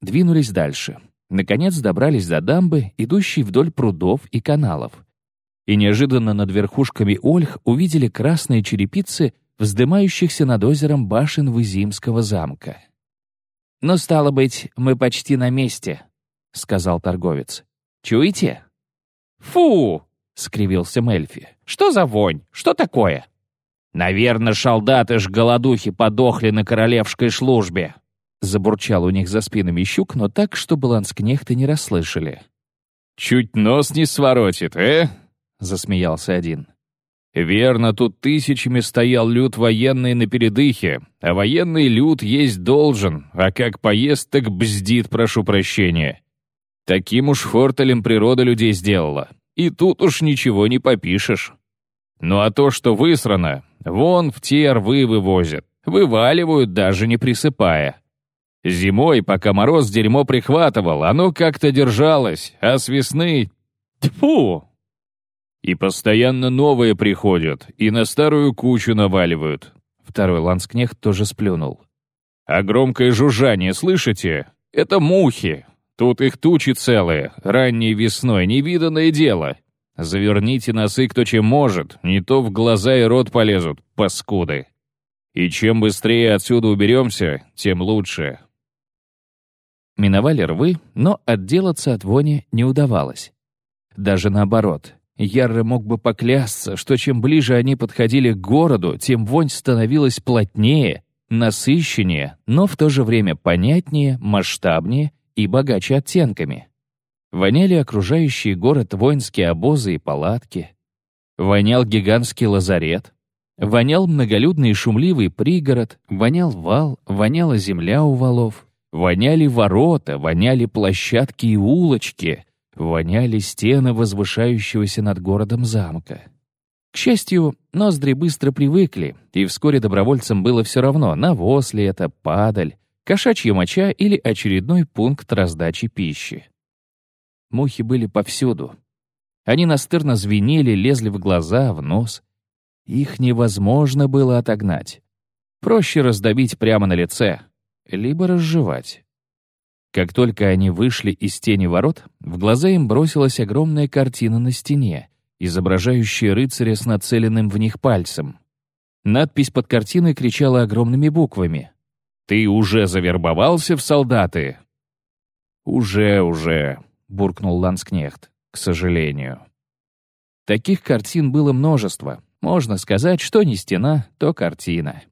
Двинулись дальше. Наконец добрались до дамбы, идущей вдоль прудов и каналов. И неожиданно над верхушками ольх увидели красные черепицы, вздымающихся над озером башен Вызимского замка. «Ну, стало быть, мы почти на месте», — сказал торговец. Чуете?» «Фу!» — скривился Мельфи. «Что за вонь? Что такое?» «Наверное, солдаты ж голодухи подохли на королевской службе!» Забурчал у них за спинами щук, но так, чтобы ланскнехты не расслышали. «Чуть нос не своротит, э?» — засмеялся один. «Верно, тут тысячами стоял люд военный на передыхе, а военный люд есть должен, а как поест, так бздит, прошу прощения. Таким уж фортелем природа людей сделала. И тут уж ничего не попишешь. Ну а то, что высрано, вон в те рвы вывозят. Вываливают, даже не присыпая. Зимой, пока мороз дерьмо прихватывал, оно как-то держалось, а с весны... Тьфу! И постоянно новые приходят, и на старую кучу наваливают. Второй ланскнехт тоже сплюнул. А громкое жужжание, слышите? Это мухи, Тут их тучи целые, ранней весной, невиданное дело. Заверните носы кто чем может, не то в глаза и рот полезут, паскуды. И чем быстрее отсюда уберемся, тем лучше. Миновали рвы, но отделаться от вони не удавалось. Даже наоборот. Ярры мог бы поклясться, что чем ближе они подходили к городу, тем вонь становилась плотнее, насыщеннее, но в то же время понятнее, масштабнее и богаче оттенками. Воняли окружающий город воинские обозы и палатки. Вонял гигантский лазарет. Вонял многолюдный и шумливый пригород. Вонял вал, воняла земля у валов. Воняли ворота, воняли площадки и улочки. Воняли стены возвышающегося над городом замка. К счастью, ноздри быстро привыкли, и вскоре добровольцам было все равно, навоз ли это, падаль, кошачья моча или очередной пункт раздачи пищи. Мухи были повсюду. Они настырно звенели, лезли в глаза, в нос. Их невозможно было отогнать. Проще раздавить прямо на лице, либо разжевать. Как только они вышли из тени ворот, в глаза им бросилась огромная картина на стене, изображающая рыцаря с нацеленным в них пальцем. Надпись под картиной кричала огромными буквами. «Ты уже завербовался в солдаты?» «Уже, уже», — буркнул Ланскнехт, к сожалению. Таких картин было множество. Можно сказать, что не стена, то картина.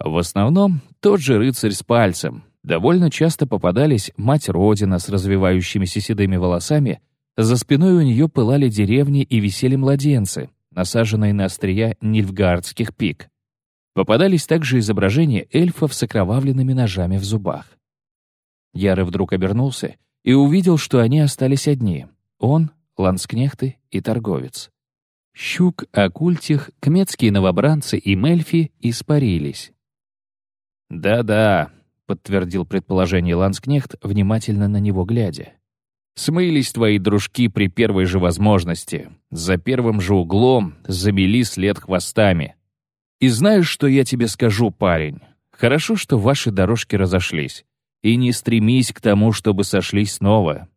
В основном тот же рыцарь с пальцем, Довольно часто попадались мать Родина с развивающимися седыми волосами, за спиной у нее пылали деревни и висели младенцы, насаженные на острия нильфгардских пик. Попадались также изображения эльфов с окровавленными ножами в зубах. Яры вдруг обернулся и увидел, что они остались одни — он, ланскнехты и торговец. Щук, Акультих, кметские новобранцы и Мельфи испарились. «Да-да, подтвердил предположение Ланскнехт, внимательно на него глядя. «Смылись твои дружки при первой же возможности. За первым же углом замели след хвостами. И знаешь, что я тебе скажу, парень? Хорошо, что ваши дорожки разошлись. И не стремись к тому, чтобы сошлись снова».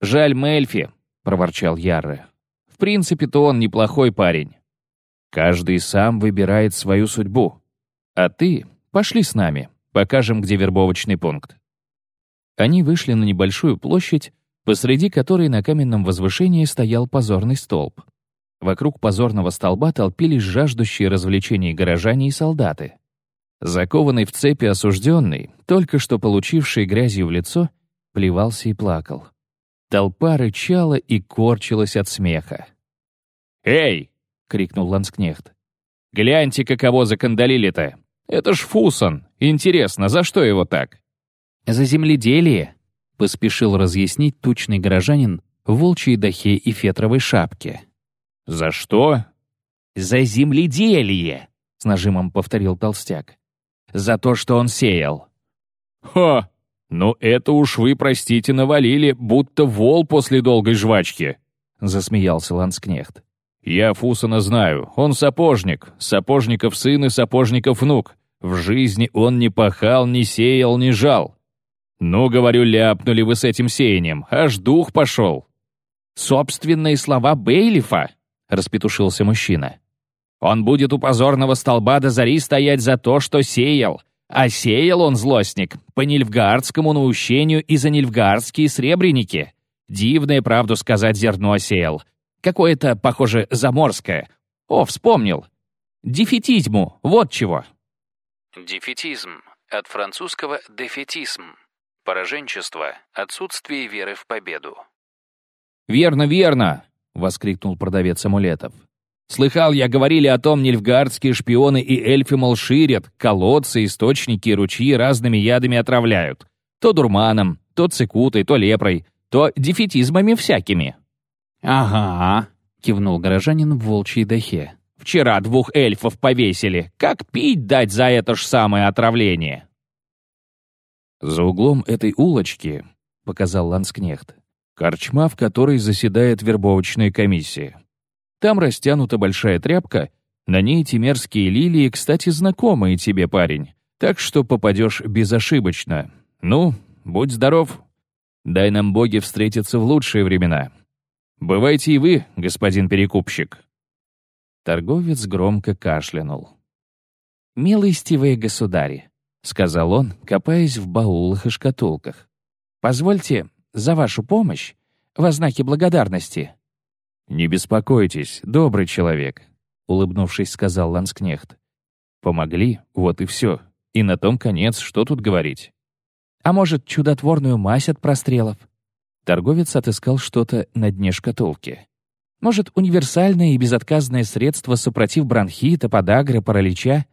«Жаль Мельфи», — проворчал Ярре. «В принципе-то он неплохой парень. Каждый сам выбирает свою судьбу. А ты пошли с нами». Покажем, где вербовочный пункт». Они вышли на небольшую площадь, посреди которой на каменном возвышении стоял позорный столб. Вокруг позорного столба толпились жаждущие развлечений горожане и солдаты. Закованный в цепи осужденный, только что получивший грязью в лицо, плевался и плакал. Толпа рычала и корчилась от смеха. «Эй!» — крикнул Ланскнехт. «Гляньте, каково закандалили-то! Это ж Фусон. Интересно, за что его так? За земледелие, поспешил разъяснить тучный горожанин в волчьей дахе и фетровой шапке. За что? За земледелие, с нажимом повторил толстяк. За то, что он сеял. Ха! Ну это уж вы, простите, навалили, будто вол после долгой жвачки, засмеялся Ланскнехт. Я Фусона знаю, он сапожник, сапожников сын и сапожников внук. В жизни он не пахал, не сеял, не жал. Ну, говорю, ляпнули вы с этим сеянием, аж дух пошел. Собственные слова Бейлифа, распетушился мужчина. Он будет у позорного столба до зари стоять за то, что сеял. А сеял он, злостник, по нильфгаардскому наущению и за нильфгаардские сребреники. Дивное, правду сказать, зерно сеял. Какое-то, похоже, заморское. О, вспомнил. Дефетизму, вот чего. Дефетизм. От французского «дефетизм». Пораженчество, отсутствие веры в победу. «Верно, верно!» — воскликнул продавец амулетов. «Слыхал я, говорили о том, нильфгардские шпионы и эльфы, мол, ширят, колодцы, источники и ручьи разными ядами отравляют. То дурманом, то цикутой, то лепрой, то дефетизмами всякими». «Ага», — кивнул горожанин в волчьей дахе. Вчера двух эльфов повесили. Как пить дать за это ж самое отравление?» «За углом этой улочки», — показал Ланскнехт, «корчма, в которой заседает вербовочная комиссия. Там растянута большая тряпка, на ней темерские лилии, кстати, знакомые тебе, парень, так что попадешь безошибочно. Ну, будь здоров. Дай нам боги встретиться в лучшие времена. Бывайте и вы, господин перекупщик». Торговец громко кашлянул. «Милостивые государи», — сказал он, копаясь в баулах и шкатулках, «позвольте за вашу помощь во знаке благодарности». «Не беспокойтесь, добрый человек», — улыбнувшись, сказал Ланскнехт. «Помогли, вот и все. И на том конец, что тут говорить». «А может, чудотворную мазь от прострелов?» Торговец отыскал что-то на дне шкатулки. Может, универсальное и безотказное средство супротив бронхита, подагры, паралича?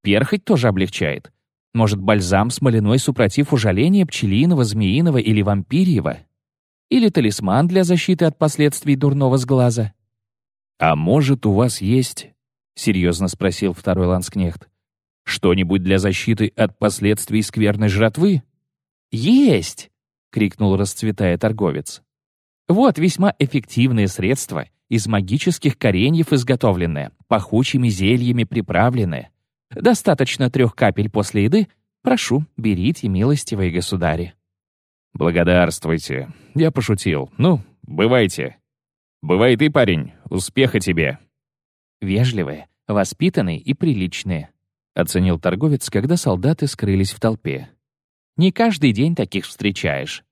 Перхоть тоже облегчает. Может, бальзам смоляной супротив ужаления пчелиного, змеиного или вампирьего? Или талисман для защиты от последствий дурного сглаза? «А может, у вас есть...» — серьезно спросил второй ланскнехт. «Что-нибудь для защиты от последствий скверной жратвы?» «Есть!» — крикнул, расцветая торговец. Вот весьма эффективные средства, из магических кореньев изготовленные, пахучими зельями приправленные. Достаточно трех капель после еды. Прошу, берите, милостивые государи. Благодарствуйте. Я пошутил. Ну, бывайте. Бывай ты, парень. Успеха тебе. Вежливые, воспитанные и приличные, оценил торговец, когда солдаты скрылись в толпе. Не каждый день таких встречаешь.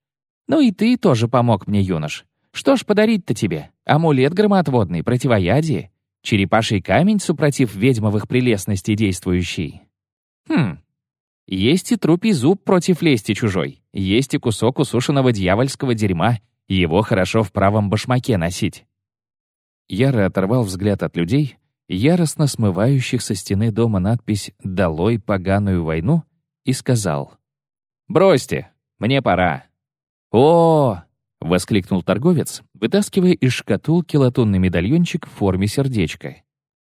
Ну и ты тоже помог мне, юнош. Что ж подарить-то тебе? Амулет громоотводный, противоядие? Черепаший камень, супротив ведьмовых прелестностей действующий? Хм. Есть и трупий зуб против лести чужой. Есть и кусок усушенного дьявольского дерьма. Его хорошо в правом башмаке носить. Яро оторвал взгляд от людей, яростно смывающих со стены дома надпись «Долой поганую войну» и сказал. «Бросьте, мне пора». «О, — воскликнул торговец, вытаскивая из шкатулки латунный медальончик в форме сердечка.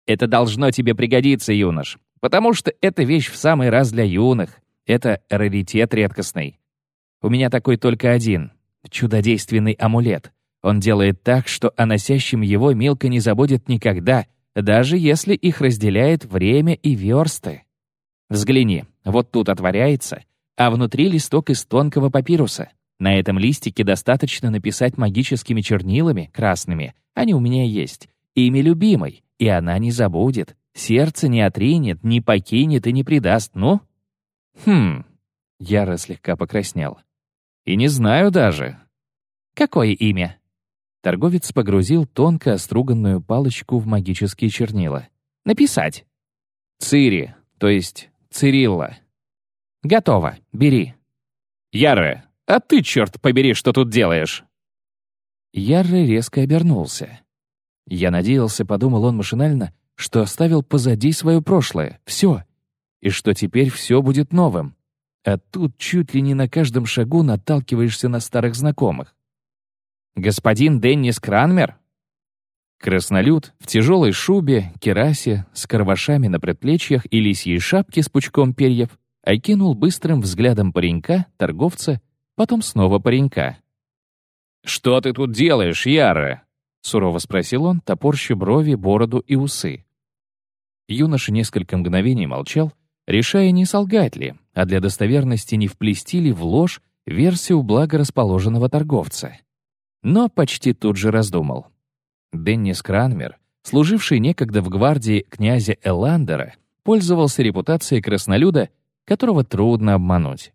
«Это должно тебе пригодиться, юнош, потому что это вещь в самый раз для юных. Это раритет редкостный. У меня такой только один — чудодейственный амулет. Он делает так, что о носящем его Милка не забудет никогда, даже если их разделяет время и версты. Взгляни, вот тут отворяется, а внутри листок из тонкого папируса. На этом листике достаточно написать магическими чернилами, красными, они у меня есть, имя любимой, и она не забудет, сердце не отринет, не покинет и не предаст, ну? Хм, Яра слегка покраснел. И не знаю даже. Какое имя? Торговец погрузил тонко оструганную палочку в магические чернила. Написать. Цири, то есть Цирилла. Готово, бери. Яра, а ты, черт побери, что тут делаешь?» Ярры резко обернулся. Я надеялся, подумал он машинально, что оставил позади свое прошлое, все, и что теперь все будет новым. А тут чуть ли не на каждом шагу наталкиваешься на старых знакомых. «Господин Деннис Кранмер?» Краснолюд в тяжелой шубе, керасе, с карвашами на предплечьях и лисьей шапке с пучком перьев окинул быстрым взглядом паренька, торговца потом снова паренька. «Что ты тут делаешь, Яра?» — сурово спросил он, топорща брови, бороду и усы. Юноша несколько мгновений молчал, решая, не солгать ли, а для достоверности не вплести ли в ложь версию благорасположенного торговца. Но почти тут же раздумал. Деннис Кранмер, служивший некогда в гвардии князя Эландера, пользовался репутацией краснолюда, которого трудно обмануть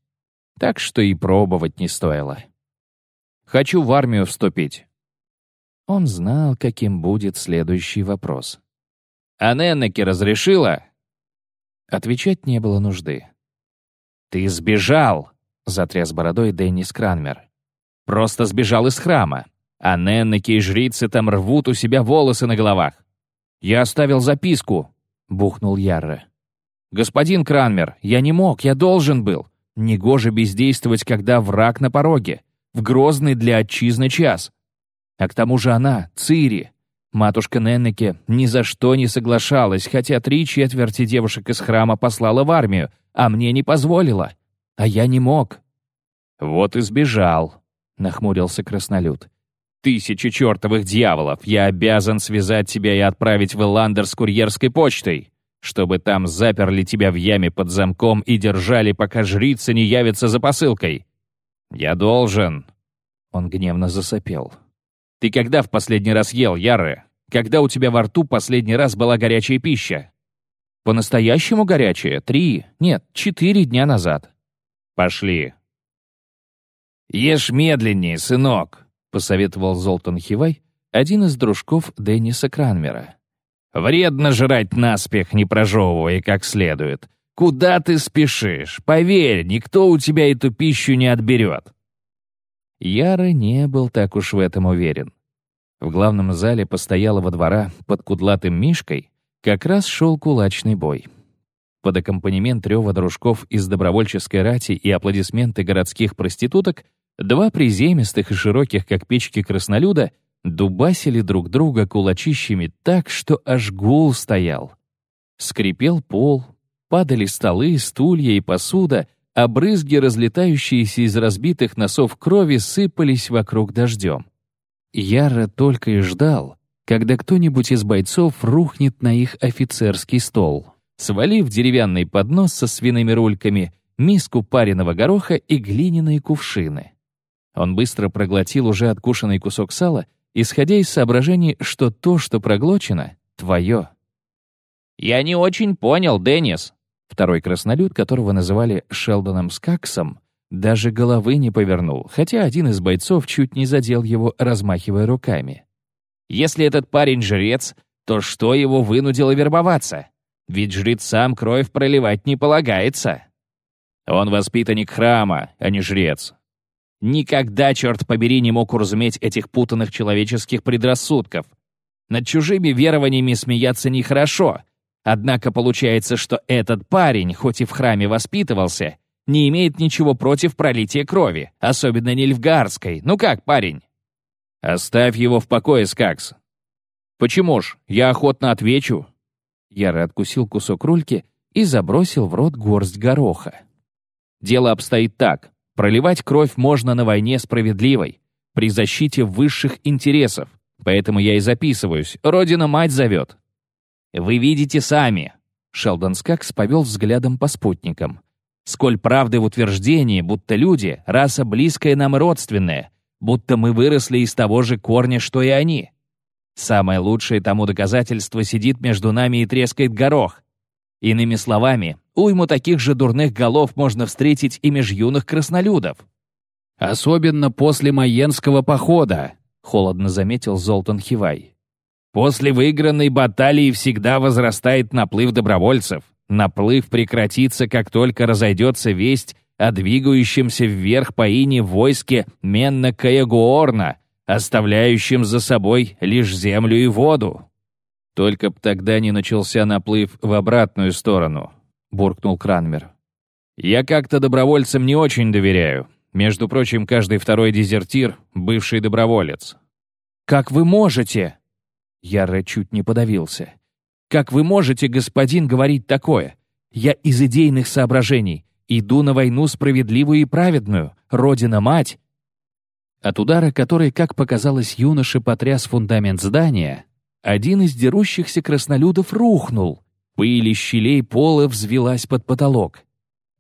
так что и пробовать не стоило. «Хочу в армию вступить». Он знал, каким будет следующий вопрос. «А Неннеке разрешила?» Отвечать не было нужды. «Ты сбежал!» — затряс бородой Деннис Кранмер. «Просто сбежал из храма, а Неннеки и жрицы там рвут у себя волосы на головах. Я оставил записку», — бухнул Ярре. «Господин Кранмер, я не мог, я должен был. Негоже бездействовать, когда враг на пороге, в грозный для отчизны час. А к тому же она, Цири, матушка Неннеке, ни за что не соглашалась, хотя три четверти девушек из храма послала в армию, а мне не позволила. А я не мог. «Вот и сбежал», — нахмурился краснолюд. «Тысячи чертовых дьяволов! Я обязан связать тебя и отправить в Эландер с курьерской почтой чтобы там заперли тебя в яме под замком и держали, пока жрица не явится за посылкой. Я должен...» Он гневно засопел. «Ты когда в последний раз ел, Яры? Когда у тебя во рту последний раз была горячая пища?» «По-настоящему горячая? Три, нет, четыре дня назад». «Пошли». «Ешь медленнее, сынок», — посоветовал Золтан Хивай, один из дружков Денниса Кранмера. Вредно жрать наспех, не прожевывая как следует. Куда ты спешишь? Поверь, никто у тебя эту пищу не отберет. Яра не был так уж в этом уверен. В главном зале постоялого двора под кудлатым мишкой как раз шел кулачный бой. Под аккомпанемент рева дружков из добровольческой рати и аплодисменты городских проституток два приземистых и широких, как печки краснолюда, дубасили друг друга кулачищами так, что аж гул стоял. Скрипел пол, падали столы, стулья и посуда, а брызги, разлетающиеся из разбитых носов крови, сыпались вокруг дождем. Яра только и ждал, когда кто-нибудь из бойцов рухнет на их офицерский стол, свалив деревянный поднос со свиными рульками, миску пареного гороха и глиняные кувшины. Он быстро проглотил уже откушенный кусок сала, исходя из соображений, что то, что проглочено, твое. «Я не очень понял, Деннис». Второй краснолюд, которого называли Шелдоном Скаксом, даже головы не повернул, хотя один из бойцов чуть не задел его, размахивая руками. Если этот парень жрец, то что его вынудило вербоваться? Ведь жрецам кровь проливать не полагается. Он воспитанник храма, а не жрец. Никогда, черт побери, не мог уразуметь этих путанных человеческих предрассудков. Над чужими верованиями смеяться нехорошо. Однако получается, что этот парень, хоть и в храме воспитывался, не имеет ничего против пролития крови, особенно нильфгаарской. Ну как, парень? «Оставь его в покое, Скакс». «Почему ж? Я охотно отвечу». Яра откусил кусок рульки и забросил в рот горсть гороха. «Дело обстоит так. Проливать кровь можно на войне справедливой, при защите высших интересов. Поэтому я и записываюсь. Родина-мать зовет». «Вы видите сами». Шелдон Скакс повел взглядом по спутникам. «Сколь правды в утверждении, будто люди — раса близкая нам и родственная, будто мы выросли из того же корня, что и они. Самое лучшее тому доказательство сидит между нами и трескает горох. Иными словами, уйму таких же дурных голов можно встретить и меж юных краснолюдов. «Особенно после Маенского похода», — холодно заметил Золтан Хивай. «После выигранной баталии всегда возрастает наплыв добровольцев. Наплыв прекратится, как только разойдется весть о двигающемся вверх по ине войске Менна Каягуорна, оставляющем за собой лишь землю и воду. «Только б тогда не начался наплыв в обратную сторону», — буркнул Кранмер. «Я как-то добровольцам не очень доверяю. Между прочим, каждый второй дезертир — бывший доброволец». «Как вы можете?» Яра чуть не подавился. «Как вы можете, господин, говорить такое? Я из идейных соображений. Иду на войну справедливую и праведную, Родина-мать!» От удара, который, как показалось юноше, потряс фундамент здания, один из дерущихся краснолюдов рухнул. Пыль из щелей пола взвелась под потолок.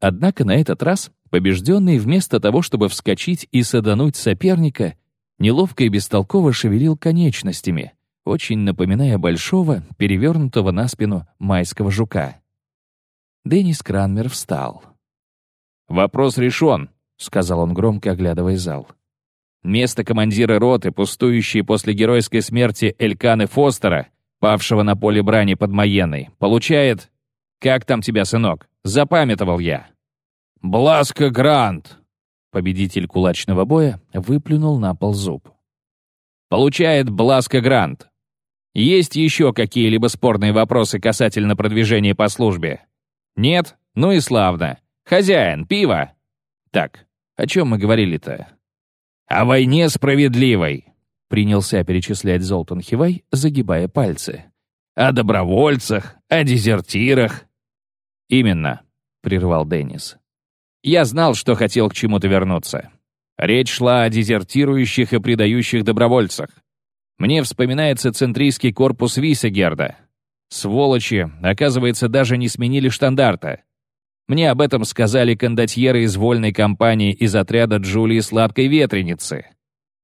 Однако на этот раз побежденный вместо того, чтобы вскочить и садануть соперника, неловко и бестолково шевелил конечностями, очень напоминая большого, перевернутого на спину майского жука. Деннис Кранмер встал. «Вопрос решен», — сказал он громко, оглядывая зал. «Место командира роты, пустующее после геройской смерти Эльканы Фостера, павшего на поле брани под Майеной, получает... Как там тебя, сынок? Запамятовал я». «Бласка Грант», — победитель кулачного боя выплюнул на пол зуб. «Получает Бласка Грант. Есть еще какие-либо спорные вопросы касательно продвижения по службе? Нет? Ну и славно. «Хозяин, пиво!» «Так, о чем мы говорили-то?» «О войне справедливой», — принялся перечислять Золтан Хивай, загибая пальцы. «О добровольцах, о дезертирах». «Именно», — прервал Деннис. «Я знал, что хотел к чему-то вернуться. Речь шла о дезертирующих и предающих добровольцах. Мне вспоминается центрийский корпус Висегерда. Сволочи, оказывается, даже не сменили штандарта. Мне об этом сказали кондотьеры из вольной компании из отряда Джулии Сладкой Ветреницы.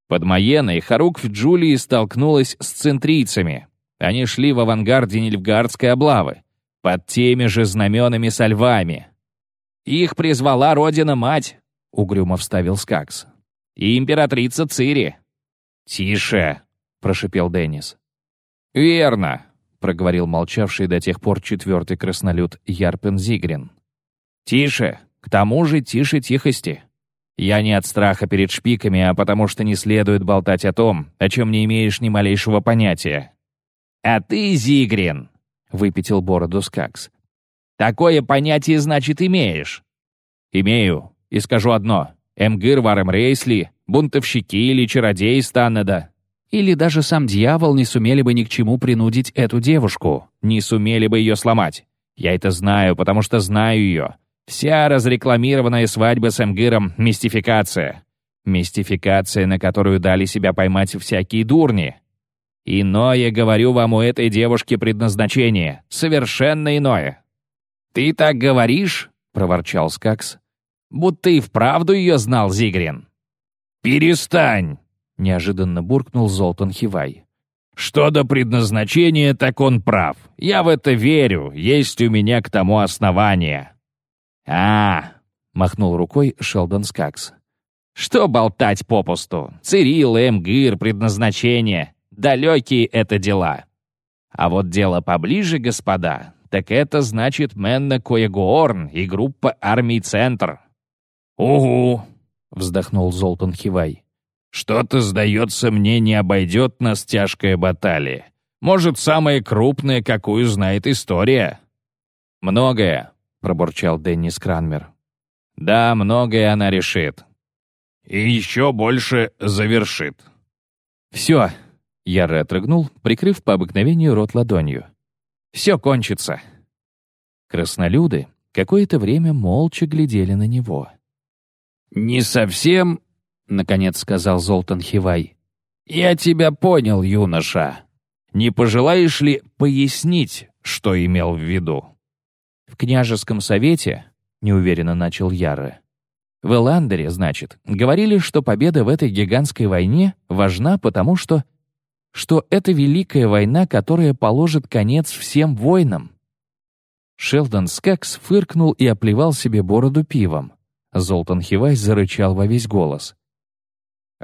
Под Маеной Харук в Джулии столкнулась с центрийцами. Они шли в авангарде Нильфгардской облавы, под теми же знаменами со львами. «Их призвала Родина-Мать», — угрюмо вставил Скакс. «И императрица Цири». «Тише», — прошипел Деннис. «Верно», — проговорил молчавший до тех пор четвертый краснолюд Ярпен Зигрин. «Тише! К тому же тише тихости!» Я не от страха перед шпиками, а потому что не следует болтать о том, о чем не имеешь ни малейшего понятия. «А ты, Зигрин!» — выпятил бороду Скакс. «Такое понятие, значит, имеешь?» «Имею. И скажу одно. Эмгир Варем Рейсли, бунтовщики или чародеи Станнеда. Или даже сам дьявол не сумели бы ни к чему принудить эту девушку, не сумели бы ее сломать. Я это знаю, потому что знаю ее. Вся разрекламированная свадьба с Эмгиром — мистификация. Мистификация, на которую дали себя поймать всякие дурни. Иное, говорю вам, у этой девушки предназначение. Совершенно иное. «Ты так говоришь?» — проворчал Скакс. «Будто и вправду ее знал Зигрин». «Перестань!» — неожиданно буркнул Золтан Хивай. «Что до предназначения, так он прав. Я в это верю, есть у меня к тому основания». «А, — махнул рукой Шелдон Скакс. «Что болтать попусту? Цирил, Эмгир, предназначение. Далекие это дела. А вот дело поближе, господа, так это значит Менна Коегуорн и группа армий «Центр». «Угу», — вздохнул Золтан Хивай. «Что-то, сдается мне, не обойдет нас тяжкая баталия. Может, самая крупная, какую знает история?» «Многое», — пробурчал Деннис Кранмер. Да, многое она решит. И еще больше завершит. Все. Яры отрыгнул, прикрыв по обыкновению рот ладонью. Все кончится. Краснолюды какое-то время молча глядели на него. «Не совсем», — наконец сказал Золтан Хивай. «Я тебя понял, юноша. Не пожелаешь ли пояснить, что имел в виду?» В княжеском совете — неуверенно начал Ярре. В Эландере, значит, говорили, что победа в этой гигантской войне важна, потому что... что это великая война, которая положит конец всем войнам. Шелдон Скекс фыркнул и оплевал себе бороду пивом. Золтан Хивай зарычал во весь голос.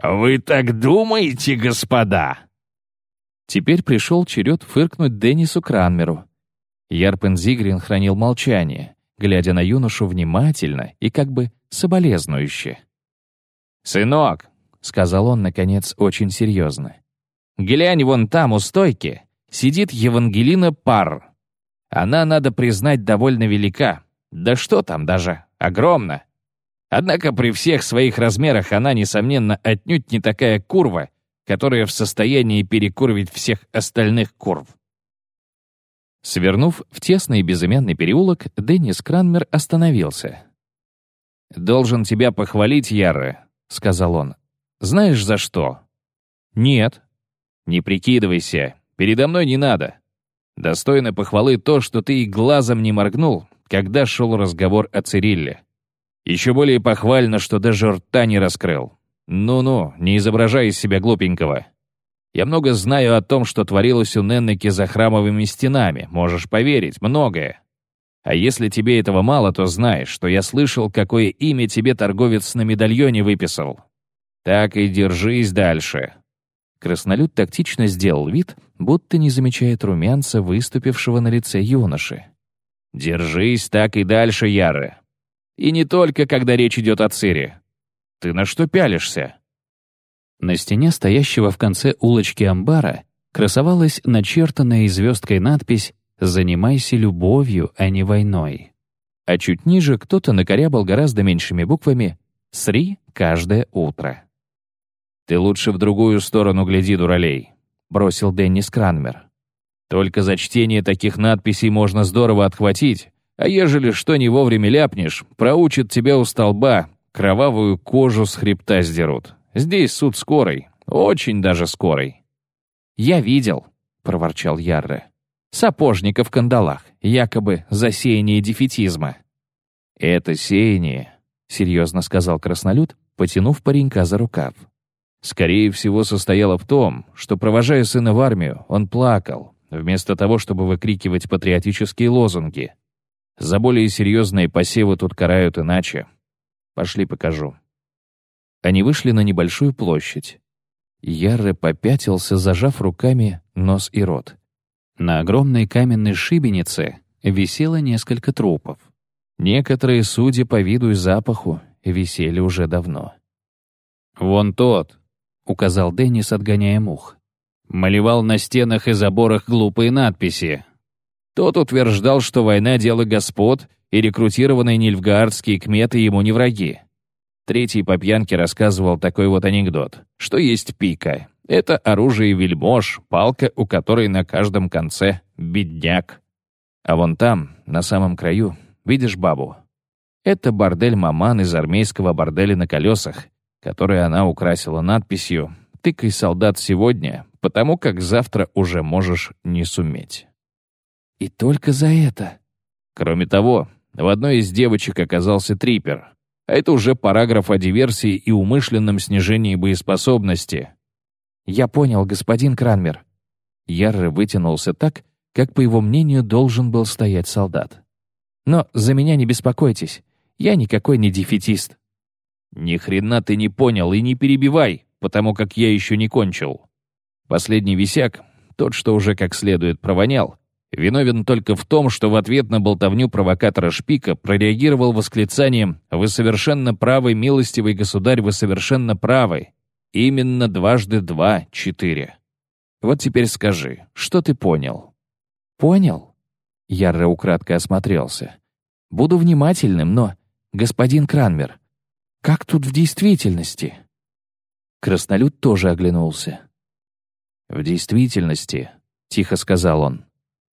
«Вы так думаете, господа?» Теперь пришел черед фыркнуть Деннису Кранмеру. Ярпен Зигрин хранил молчание глядя на юношу внимательно и как бы соболезнующе. «Сынок», — сказал он, наконец, очень серьезно, — «глянь вон там, у стойки, сидит Евангелина Пар. Она, надо признать, довольно велика. Да что там даже, огромна. Однако при всех своих размерах она, несомненно, отнюдь не такая курва, которая в состоянии перекурвить всех остальных курв. Свернув в тесный безымянный переулок, Деннис Кранмер остановился. «Должен тебя похвалить, Яры», — сказал он. «Знаешь, за что?» «Нет». «Не прикидывайся. Передо мной не надо. Достойно похвалы то, что ты и глазом не моргнул, когда шел разговор о Цирилле. Еще более похвально, что даже рта не раскрыл. Ну-ну, не изображай из себя глупенького. Я много знаю о том, что творилось у Неннеки за храмовыми стенами, можешь поверить, многое. А если тебе этого мало, то знаешь, что я слышал, какое имя тебе торговец на медальоне выписал. Так и держись дальше». Краснолюд тактично сделал вид, будто не замечает румянца, выступившего на лице юноши. «Держись так и дальше, Яры. И не только, когда речь идет о Цире. Ты на что пялишься?» На стене стоящего в конце улочки амбара красовалась начертанная звездкой надпись «Занимайся любовью, а не войной». А чуть ниже кто-то накорябал гораздо меньшими буквами «Сри каждое утро». «Ты лучше в другую сторону гляди, дуралей», — бросил Деннис Кранмер. «Только за чтение таких надписей можно здорово отхватить, а ежели что не вовремя ляпнешь, проучат тебя у столба, кровавую кожу с хребта сдерут. Здесь суд скорый, очень даже скорый». «Я видел», — проворчал Ярре. «Сапожника в кандалах, якобы за сеяние дефетизма». «Это сеяние», — серьезно сказал краснолюд, потянув паренька за рукав. «Скорее всего, состояло в том, что, провожая сына в армию, он плакал, вместо того, чтобы выкрикивать патриотические лозунги. За более серьезные посевы тут карают иначе. Пошли покажу». Они вышли на небольшую площадь. Ярре попятился, зажав руками нос и рот. На огромной каменной шибенице висело несколько трупов. Некоторые, судя по виду и запаху, висели уже давно. «Вон тот», — указал Деннис, отгоняя мух. Малевал на стенах и заборах глупые надписи. Тот утверждал, что война — дело господ, и рекрутированные нильфгаардские кметы ему не враги. Третий по пьянке рассказывал такой вот анекдот, что есть пика. Это оружие вельмож, палка, у которой на каждом конце бедняк. А вон там, на самом краю, видишь бабу. Это бордель Маман из армейского борделя на колесах. которое она украсила надписью «Тыкай, солдат, сегодня, потому как завтра уже можешь не суметь». «И только за это?» Кроме того, в одной из девочек оказался трипер, а это уже параграф о диверсии и умышленном снижении боеспособности. «Я понял, господин Кранмер». Ярре вытянулся так, как, по его мнению, должен был стоять солдат. «Но за меня не беспокойтесь, я никакой не дефетист». «Ни хрена ты не понял и не перебивай, потому как я еще не кончил». Последний висяк, тот, что уже как следует провонял, виновен только в том, что в ответ на болтовню провокатора Шпика прореагировал восклицанием «Вы совершенно правы, милостивый государь, вы совершенно правы». Именно дважды два — четыре. Вот теперь скажи, что ты понял? Понял? Ярро украдко осмотрелся. Буду внимательным, но, господин Кранмер, как тут в действительности? Краснолюд тоже оглянулся. В действительности, тихо сказал он,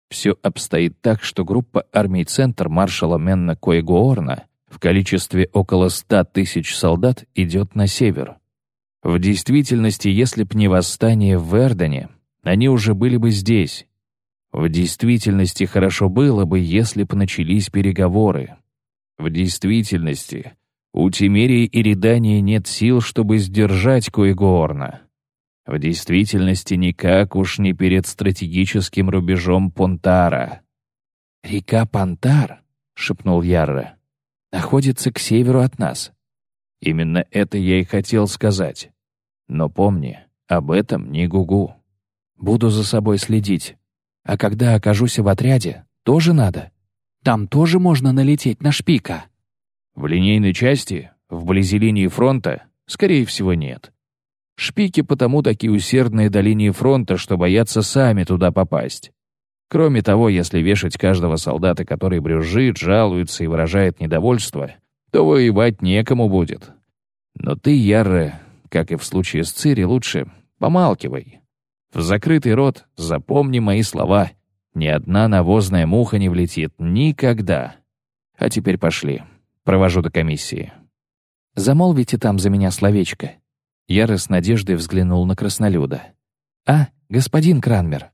все обстоит так, что группа армий «Центр» маршала Менна Коегуорна в количестве около ста тысяч солдат идет на север. В действительности, если б не восстание в Вердене, они уже были бы здесь. В действительности хорошо было бы, если б начались переговоры. В действительности у Тимерии и Редания нет сил, чтобы сдержать Куэгуорна. В действительности никак уж не перед стратегическим рубежом Понтара. «Река Понтар», — шепнул Ярра, — «находится к северу от нас». Именно это я и хотел сказать. Но помни, об этом не гугу. Буду за собой следить. А когда окажусь в отряде, тоже надо. Там тоже можно налететь на шпика. В линейной части, вблизи линии фронта, скорее всего, нет. Шпики потому такие усердные до линии фронта, что боятся сами туда попасть. Кроме того, если вешать каждого солдата, который брюзжит, жалуется и выражает недовольство, то воевать некому будет. Но ты, Ярре, как и в случае с Цири, лучше помалкивай. В закрытый рот запомни мои слова. Ни одна навозная муха не влетит. Никогда. А теперь пошли. Провожу до комиссии. Замолвите там за меня словечко. Яра с надеждой взглянул на краснолюда. «А, господин Кранмер».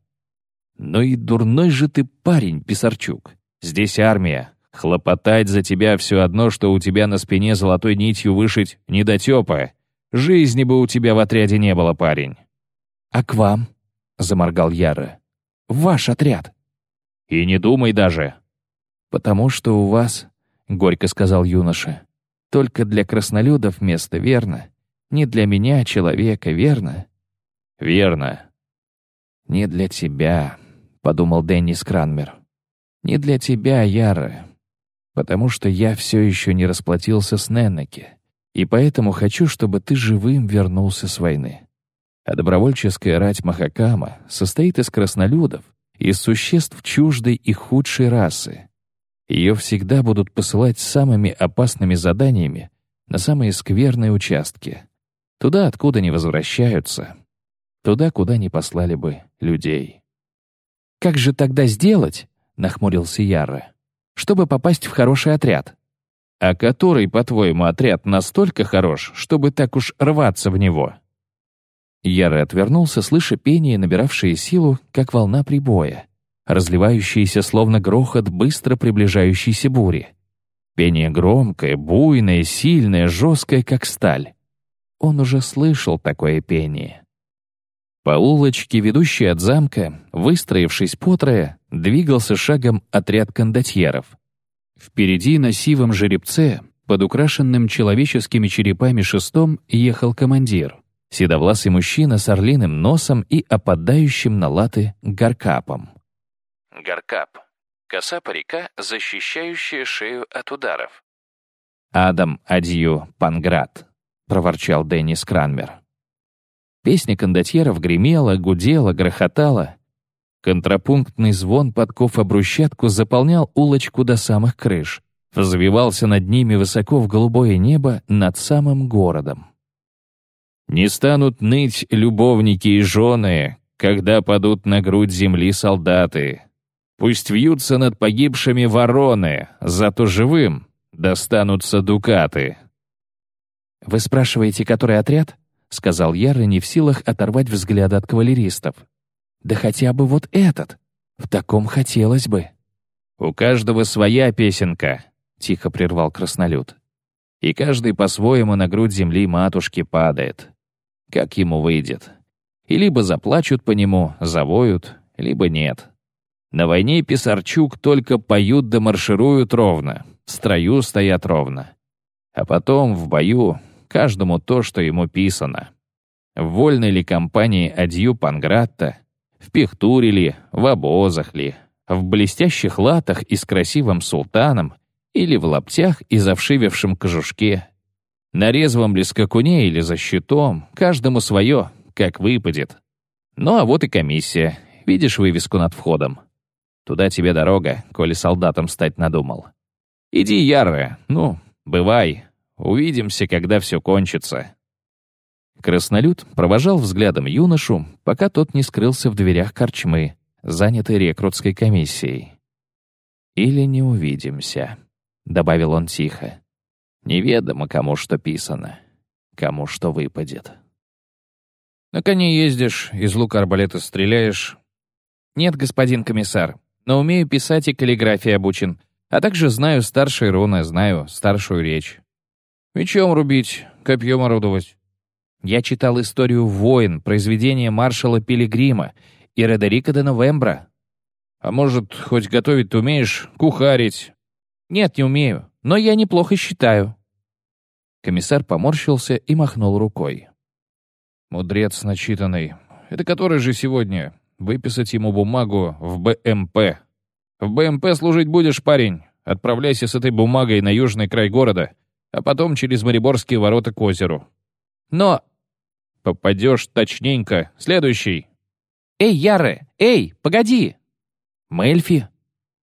«Ну и дурной же ты парень, Писарчук. Здесь армия. Хлопотать за тебя все одно, что у тебя на спине золотой нитью вышить недотепа. Жизни бы у тебя в отряде не было, парень». «А к вам?» — заморгал Яра. «В ваш отряд». «И не думай даже». «Потому что у вас, — горько сказал юноша, — только для краснолюдов место верно, не для меня, человека, верно?» «Верно». «Не для тебя», — подумал Деннис Кранмер. «Не для тебя, Яра, потому что я все еще не расплатился с Неннеке, и поэтому хочу, чтобы ты живым вернулся с войны. А добровольческая рать Махакама состоит из краснолюдов, из существ чуждой и худшей расы. Ее всегда будут посылать самыми опасными заданиями на самые скверные участки, Туда, откуда не возвращаются. Туда, куда не послали бы людей. «Как же тогда сделать?» — нахмурился Яра. «Чтобы попасть в хороший отряд». «А который, по-твоему, отряд настолько хорош, чтобы так уж рваться в него?» Яра отвернулся, слыша пение, набиравшее силу, как волна прибоя, разливающееся словно грохот быстро приближающейся бури. Пение громкое, буйное, сильное, жесткое, как сталь. Он уже слышал такое пение. По улочке, ведущей от замка, выстроившись потрое, двигался шагом отряд кондотьеров. Впереди на сивом жеребце, под украшенным человеческими черепами шестом, ехал командир, седовласый мужчина с орлиным носом и опадающим на латы гаркапом. Гаркап — коса-парика, защищающая шею от ударов. Адам Адью Панград проворчал Деннис Кранмер. Песня кондотьеров гремела, гудела, грохотала. Контрапунктный звон подков о брусчатку заполнял улочку до самых крыш, взвивался над ними высоко в голубое небо над самым городом. «Не станут ныть любовники и жены, когда падут на грудь земли солдаты. Пусть вьются над погибшими вороны, зато живым достанутся дукаты». «Вы спрашиваете, который отряд?» — сказал Яра, не в силах оторвать взгляд от кавалеристов. «Да хотя бы вот этот. В таком хотелось бы». «У каждого своя песенка», — тихо прервал краснолюд. «И каждый по-своему на грудь земли матушки падает. Как ему выйдет? И либо заплачут по нему, завоют, либо нет. На войне Писарчук только поют да маршируют ровно, в строю стоят ровно. А потом в бою каждому то, что ему писано. В вольной ли компании Адью Пангратта, в пихтуре ли, в обозах ли, в блестящих латах и с красивым султаном или в лаптях и завшивевшем кожушке. На резвом ли скакуне или за щитом, каждому свое, как выпадет. Ну а вот и комиссия. Видишь вывеску над входом? Туда тебе дорога, коли солдатом стать надумал. Иди, Яры, ну, бывай. Увидимся, когда все кончится». Краснолюд провожал взглядом юношу, пока тот не скрылся в дверях корчмы, занятой рекрутской комиссией. «Или не увидимся», — добавил он тихо. «Неведомо, кому что писано, кому что выпадет». «На коне ездишь, из лука арбалета стреляешь». «Нет, господин комиссар, но умею писать и каллиграфии обучен, а также знаю старшие руны, знаю старшую речь. Мечом рубить, копьем орудовать. Я читал историю «Воин», произведение маршала Пилигрима и Редерика де Новембра. А может, хоть готовить ты умеешь, кухарить? Нет, не умею, но я неплохо считаю. Комиссар поморщился и махнул рукой. Мудрец начитанный. Это который же сегодня? Выписать ему бумагу в БМП. В БМП служить будешь, парень. Отправляйся с этой бумагой на южный край города, а потом через Мариборские ворота к озеру. Но... Попадешь точненько. Следующий. Эй, Яры! Эй, погоди! Мельфи?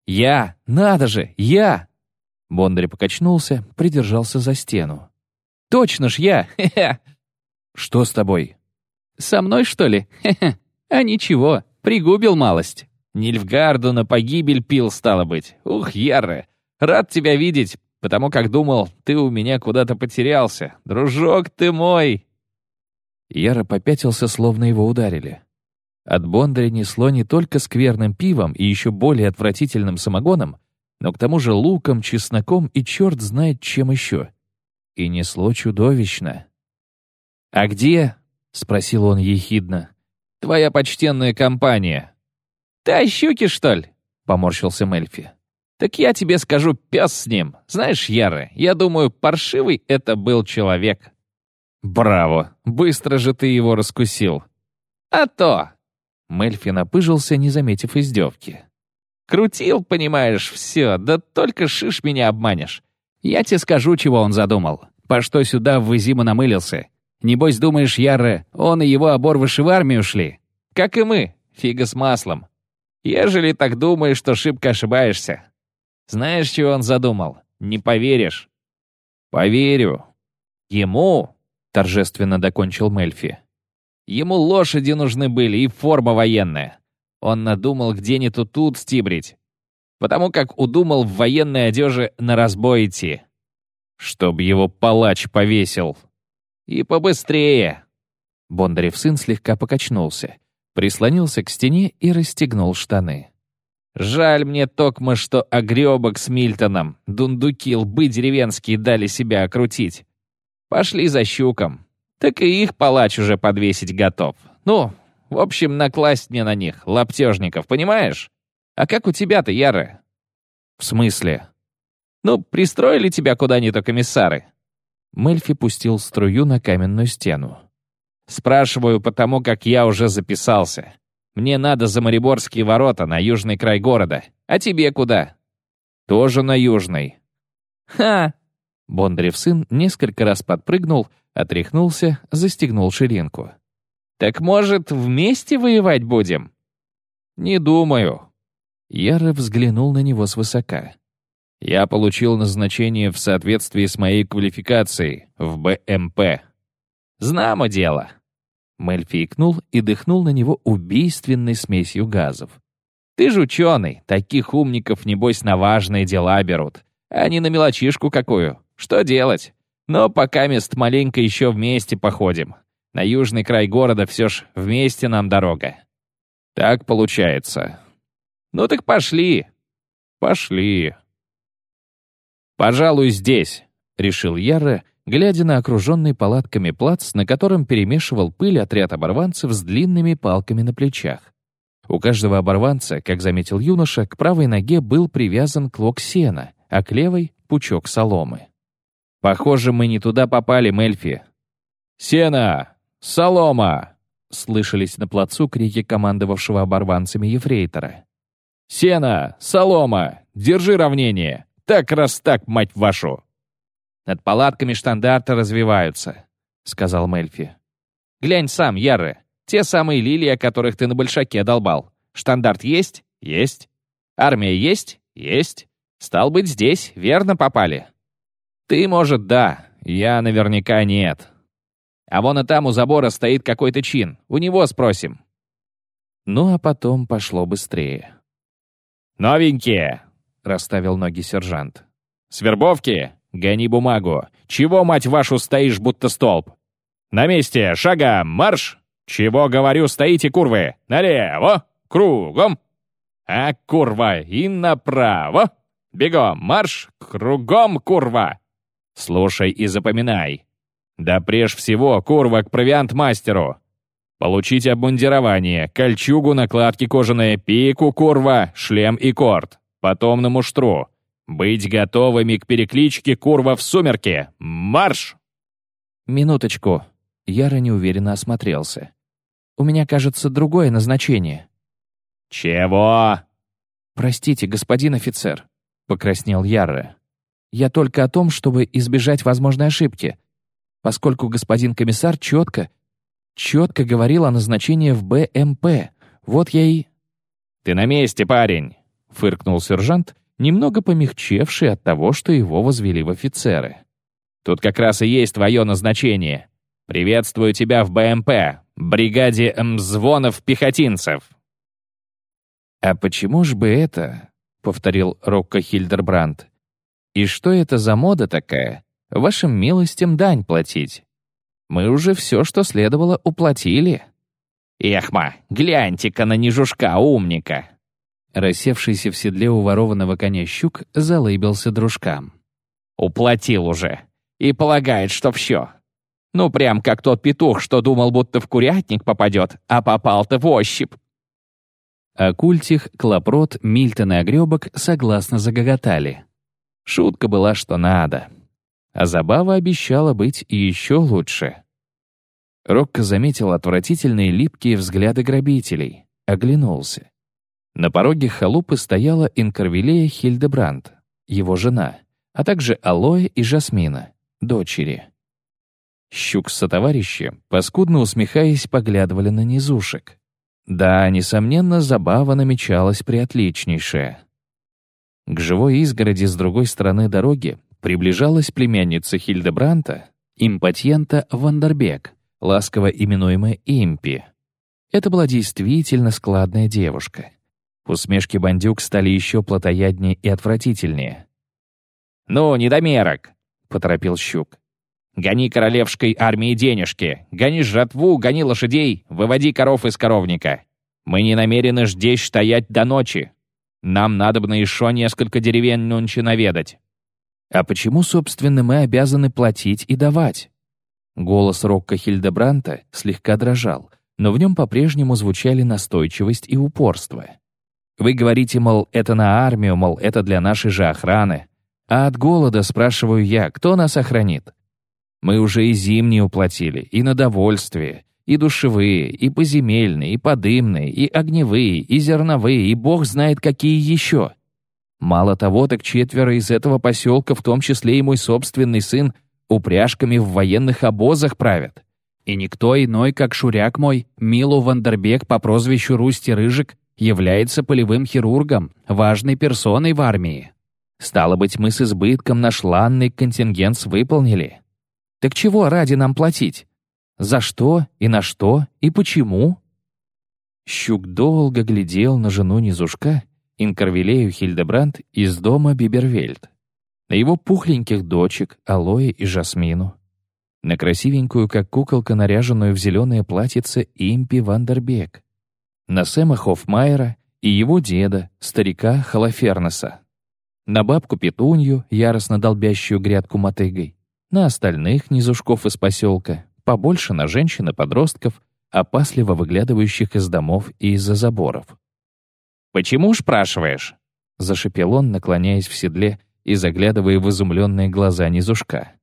Я! Надо же! Я! Бондарь покачнулся, придержался за стену. Точно ж я! [LAUGHS] Хе-хе! Что с тобой? Со мной, что ли? [LAUGHS] Хе-хе! А ничего, пригубил малость. Нильфгарду на погибель пил, стало быть. Ух, Ярre, рад тебя видеть, потому как думал, ты у меня куда-то потерялся. Дружок ты мой!» Яра попятился, словно его ударили. От Бондаря несло не только скверным пивом и еще более отвратительным самогоном, но к тому же луком, чесноком и черт знает чем еще. И несло чудовищно. «А где?» — спросил он ехидно твоя почтенная компания». «Ты о щуке, что ли?» — поморщился Мельфи. «Так я тебе скажу, пес с ним. Знаешь, Яры, я думаю, паршивый это был человек». «Браво! Быстро же ты его раскусил». «А то!» Мельфи напыжился, не заметив издевки. «Крутил, понимаешь, все, да только шиш меня обманешь. Я тебе скажу, чего он задумал. По что сюда в Изиму намылился. Небось, думаешь, Ярре, он и его оборвыши в армию шли? Как и мы, фига с маслом. Ежели так думаешь, то шибко ошибаешься. Знаешь, чего он задумал? Не поверишь. Поверю. Ему, торжественно докончил Мельфи. Ему лошади нужны были и форма военная. Он надумал где-нибудь тут стибрить. Потому как удумал в военной одежде на разбой идти. Чтоб его палач повесил. И побыстрее!» Бондарев сын слегка покачнулся, прислонился к стене и расстегнул штаны. «Жаль мне, Токма, что огребок с Мильтоном, дундуки, лбы деревенские дали себя окрутить. Пошли за щуком. Так и их палач уже подвесить готов. Ну, в общем, накласть мне на них, лаптежников, понимаешь? А как у тебя-то, Яра?» «В смысле?» «Ну, пристроили тебя куда-нибудь комиссары?» Мельфи пустил струю на каменную стену. «Спрашиваю, потому как я уже записался. Мне надо за Мариборские ворота на южный край города. А тебе куда?» «Тоже на южный». «Ха!» Бондарев сын несколько раз подпрыгнул, отряхнулся, застегнул ширинку. «Так, может, вместе воевать будем?» «Не думаю». Яра взглянул на него свысока. Я получил назначение в соответствии с моей квалификацией в БМП. Знамо дело. Мельфи икнул и дыхнул на него убийственной смесью газов. Ты же ученый, таких умников, небось, на важные дела берут, а не на мелочишку какую. Что делать? Но пока мест маленько еще вместе походим. На южный край города все ж вместе нам дорога. Так получается. Ну так пошли. Пошли. «Пожалуй, здесь», — решил Ярре, глядя на окруженный палатками плац, на котором перемешивал пыль отряд оборванцев с длинными палками на плечах. У каждого оборванца, как заметил юноша, к правой ноге был привязан клок сена, а к левой — пучок соломы. «Похоже, мы не туда попали, Мельфи». «Сено! Солома!» — слышались на плацу крики командовавшего оборванцами ефрейтора. «Сено! Солома! Держи равнение! Так раз так, мать вашу!» «Над палатками штандарта развиваются», — сказал Мельфи. «Глянь сам, Яры, те самые лилии, о которых ты на большаке долбал. Штандарт есть? Есть. Армия есть? Есть. Стал быть, здесь, верно попали?» «Ты, может, да. Я наверняка нет. А вон и там у забора стоит какой-то чин. У него спросим». Ну, а потом пошло быстрее. «Новенькие!» — расставил ноги сержант. «Свербовки? Гони бумагу. Чего, мать вашу, стоишь, будто столб? На месте, шагом, марш! Чего, говорю, стоите, курвы? Налево, кругом. А, курва, и направо. Бегом, марш, кругом, курва. Слушай и запоминай. Да прежде всего, курва, к провиант-мастеру. Получить обмундирование, кольчугу, накладки кожаные, пику, курва, шлем и корт. Потом на муштру. Быть готовыми к перекличке курва в сумерки. Марш! Минуточку. Яра неуверенно осмотрелся. У меня, кажется, другое назначение. Чего? Простите, господин офицер, покраснел Яра. Я только о том, чтобы избежать возможной ошибки, поскольку господин комиссар четко, четко говорил о назначении в БМП. Вот я и... «Ты на месте, парень!» — фыркнул сержант, немного помягчевший от того, что его возвели в офицеры. «Тут как раз и есть твое назначение. Приветствую тебя в БМП, бригаде мзвонов-пехотинцев!» «А почему ж бы это?» — повторил Рокко Хильдербранд. И что это за мода такая? Вашим милостям дань платить. Мы уже все, что следовало, уплатили. Эхма, гляньте-ка на нежушка умника. Рассевшийся в седле у ворованного коня щук залыбился дружкам. Уплатил уже. И полагает, что все. Ну, прям как тот петух, что думал, будто в курятник попадет, а попал-то в ощупь. А Культих, Клопрот, Мильтон и Огребок согласно загоготали. Шутка была что надо. А забава обещала быть еще лучше. Рокко заметил отвратительные липкие взгляды грабителей, оглянулся. На пороге халупы стояла Инкарвилея Хильдебранд, его жена, а также Алоэ и Жасмина, дочери. Щук со товарищи, паскудно усмехаясь, поглядывали на низушек. Да, несомненно, забава намечалась приотличнейшая. К живой изгороди с другой стороны дороги приближалась племянница Хильдебранта, импатьента Вандербек, ласково именуемая Импи. Это была действительно складная девушка. Усмешки бандюк стали еще плотояднее и отвратительнее. «Ну, недомерок!» — поторопил Щук. «Гони королевской армии денежки, гони жатву, гони лошадей, выводи коров из коровника. Мы не намерены здесь стоять до ночи. Нам надобно еще несколько деревень нунче наведать». «А почему, собственно, мы обязаны платить и давать?» Голос Рокко Хильдебранта слегка дрожал, но в нем по-прежнему звучали настойчивость и упорство. «Вы говорите, мол, это на армию, мол, это для нашей же охраны. А от голода, спрашиваю я, кто нас охранит? Мы уже и зимние уплатили, и на довольствие, и душевые, и поземельные, и подымные, и огневые, и зерновые, и бог знает какие еще. Мало того, так четверо из этого поселка, в том числе и мой собственный сын, упряжками в военных обозах правят. И никто иной, как шуряк мой, Милу Вандербек по прозвищу Русти Рыжик, является полевым хирургом, важной персоной в армии. Стало быть, мы с избытком наш ланный контингент выполнили. Так чего ради нам платить? За что и на что и почему? Щук долго глядел на жену низушка, Инкарвилею Хильдебранд из дома Бибервельд. на его пухленьких дочек Алоэ и Жасмину, на красивенькую, как куколка, наряженную в зеленое платьице Импи Вандербек, на Сэма Хоффмайера и его деда, старика Халафернеса, на бабку Петунью, яростно долбящую грядку мотыгой, на остальных низушков из поселка, побольше на женщин и подростков, опасливо выглядывающих из домов и из-за заборов. «Почему спрашиваешь?» — зашипел он, наклоняясь в седле и заглядывая в изумленные глаза низушка.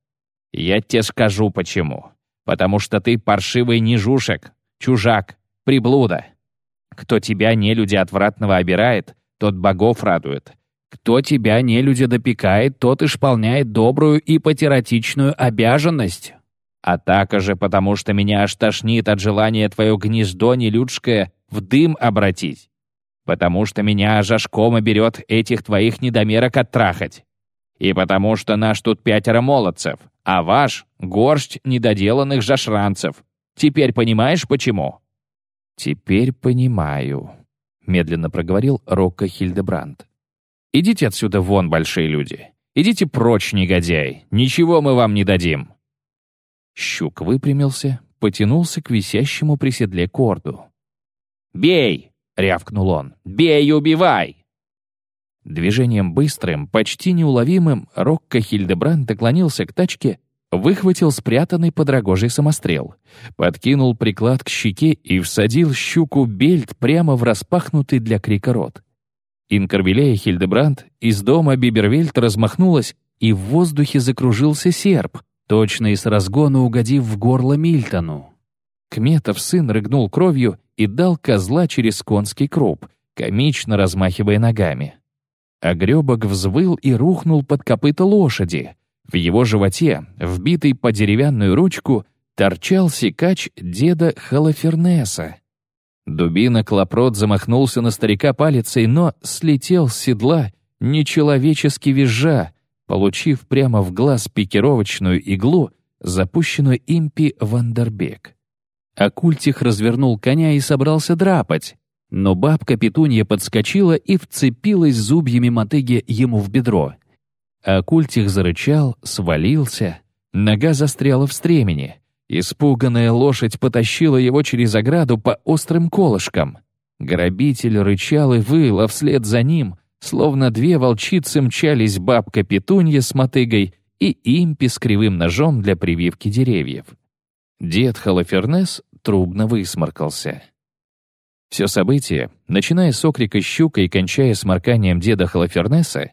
«Я тебе скажу, почему. Потому что ты паршивый нижушек, чужак, приблуда. Кто тебя, не люди отвратного, обирает, тот богов радует. Кто тебя, не люди допекает, тот исполняет добрую и патиратичную обязанность. А так же, потому что меня аж тошнит от желания твое гнездо нелюдское в дым обратить потому что меня жашком берет этих твоих недомерок оттрахать. И потому что наш тут пятеро молодцев, а ваш — горсть недоделанных жашранцев. Теперь понимаешь, почему?» «Теперь понимаю», — медленно проговорил Рокко Хильдебранд. «Идите отсюда вон, большие люди. Идите прочь, негодяй. Ничего мы вам не дадим». Щук выпрямился, потянулся к висящему при седле корду. «Бей!» рявкнул он. «Бей и убивай!» Движением быстрым, почти неуловимым, Рокко Хильдебранд наклонился к тачке, выхватил спрятанный под рогожей самострел, подкинул приклад к щеке и всадил щуку бельт прямо в распахнутый для крика рот. Инкарвилея Хильдебранд из дома Бибервельт размахнулась, и в воздухе закружился серп, точно и с разгона угодив в горло Мильтону. Кметов сын рыгнул кровью и дал козла через конский круп, комично размахивая ногами. Огребок взвыл и рухнул под копыта лошади. В его животе, вбитый по деревянную ручку, торчал секач деда Халафернеса. Дубина Клопрот замахнулся на старика палицей, но слетел с седла, нечеловечески визжа, получив прямо в глаз пикировочную иглу, запущенную импи Вандербек. Акультих развернул коня и собрался драпать, но бабка Петунья подскочила и вцепилась зубьями мотыги ему в бедро. Акультих зарычал, свалился, нога застряла в стремени. Испуганная лошадь потащила его через ограду по острым колышкам. Грабитель рычал и выл, а вслед за ним, словно две волчицы, мчались бабка Петунья с мотыгой и импи с кривым ножом для прививки деревьев. Дед Халафернес трубно высморкался. Все событие, начиная с окрика щука и кончая сморканием деда Халафернеса,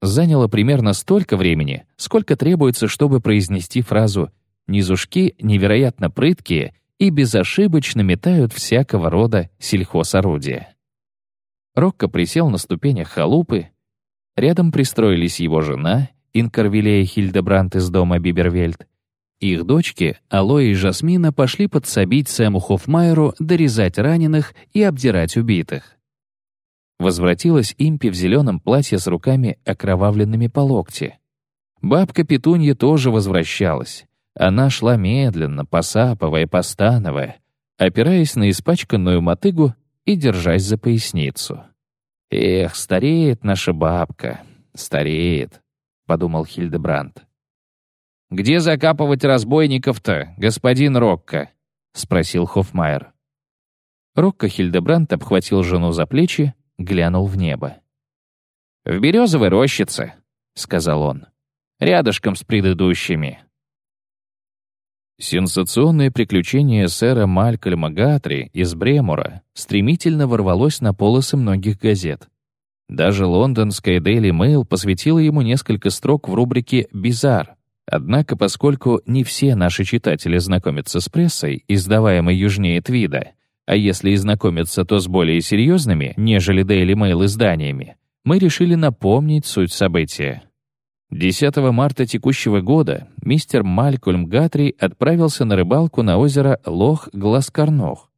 заняло примерно столько времени, сколько требуется, чтобы произнести фразу «низушки невероятно прыткие и безошибочно метают всякого рода сельхозорудия». Рокко присел на ступенях халупы, рядом пристроились его жена, Инкарвилея Хильдебрант из дома Бибервельд, их дочки, Алоэ и Жасмина, пошли подсобить Сэму Хоффмайеру дорезать раненых и обдирать убитых. Возвратилась Импи в зеленом платье с руками, окровавленными по локти. Бабка Петунья тоже возвращалась. Она шла медленно, посапывая, постановая, опираясь на испачканную мотыгу и держась за поясницу. «Эх, стареет наша бабка, стареет», — подумал Хильдебранд. «Где закапывать разбойников-то, господин Рокко?» — спросил Хоффмайер. Рокко Хильдебранд обхватил жену за плечи, глянул в небо. «В березовой рощице», — сказал он, — «рядышком с предыдущими». Сенсационное приключение сэра Малькольма Гатри из Бремура стремительно ворвалось на полосы многих газет. Даже лондонская Daily Mail посвятила ему несколько строк в рубрике «Бизар», Однако, поскольку не все наши читатели знакомятся с прессой, издаваемой южнее Твида, а если и знакомятся, то с более серьезными, нежели Daily Mail изданиями, мы решили напомнить суть события. 10 марта текущего года мистер Малькольм Гатри отправился на рыбалку на озеро Лох-Гласкарнох.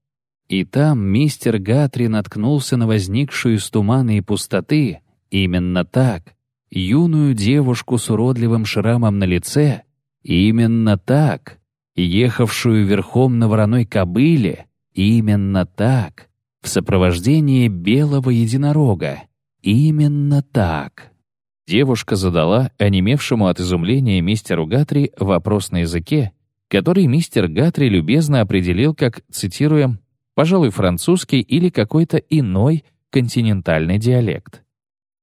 И там мистер Гатри наткнулся на возникшую из тумана и пустоты, именно так — юную девушку с уродливым шрамом на лице, именно так, ехавшую верхом на вороной кобыле, именно так, в сопровождении белого единорога, именно так. Девушка задала онемевшему от изумления мистеру Гатри вопрос на языке, который мистер Гатри любезно определил как, цитируем, «пожалуй, французский или какой-то иной континентальный диалект».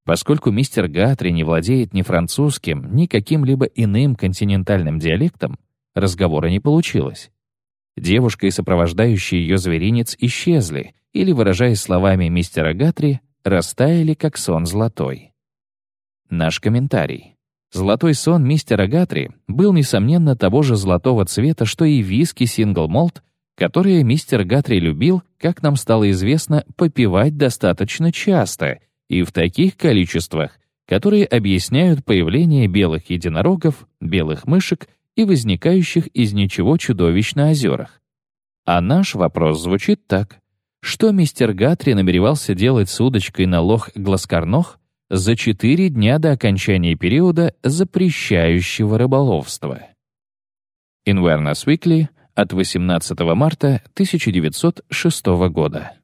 Поскольку мистер Гатри не владеет ни французским, ни каким-либо иным континентальным диалектом, разговора не получилось. Девушка и сопровождающий ее зверинец исчезли, или, выражаясь словами мистера Гатри, растаяли, как сон золотой. Наш комментарий. Золотой сон мистера Гатри был, несомненно, того же золотого цвета, что и виски Сингл Молт, которые мистер Гатри любил, как нам стало известно, попивать достаточно часто и в таких количествах, которые объясняют появление белых единорогов, белых мышек и возникающих из ничего чудовищ на озерах. А наш вопрос звучит так. Что мистер Гатри намеревался делать с удочкой на лох Гласкарнох за четыре дня до окончания периода запрещающего рыболовства. Inverness Weekly от 18 марта 1906 года.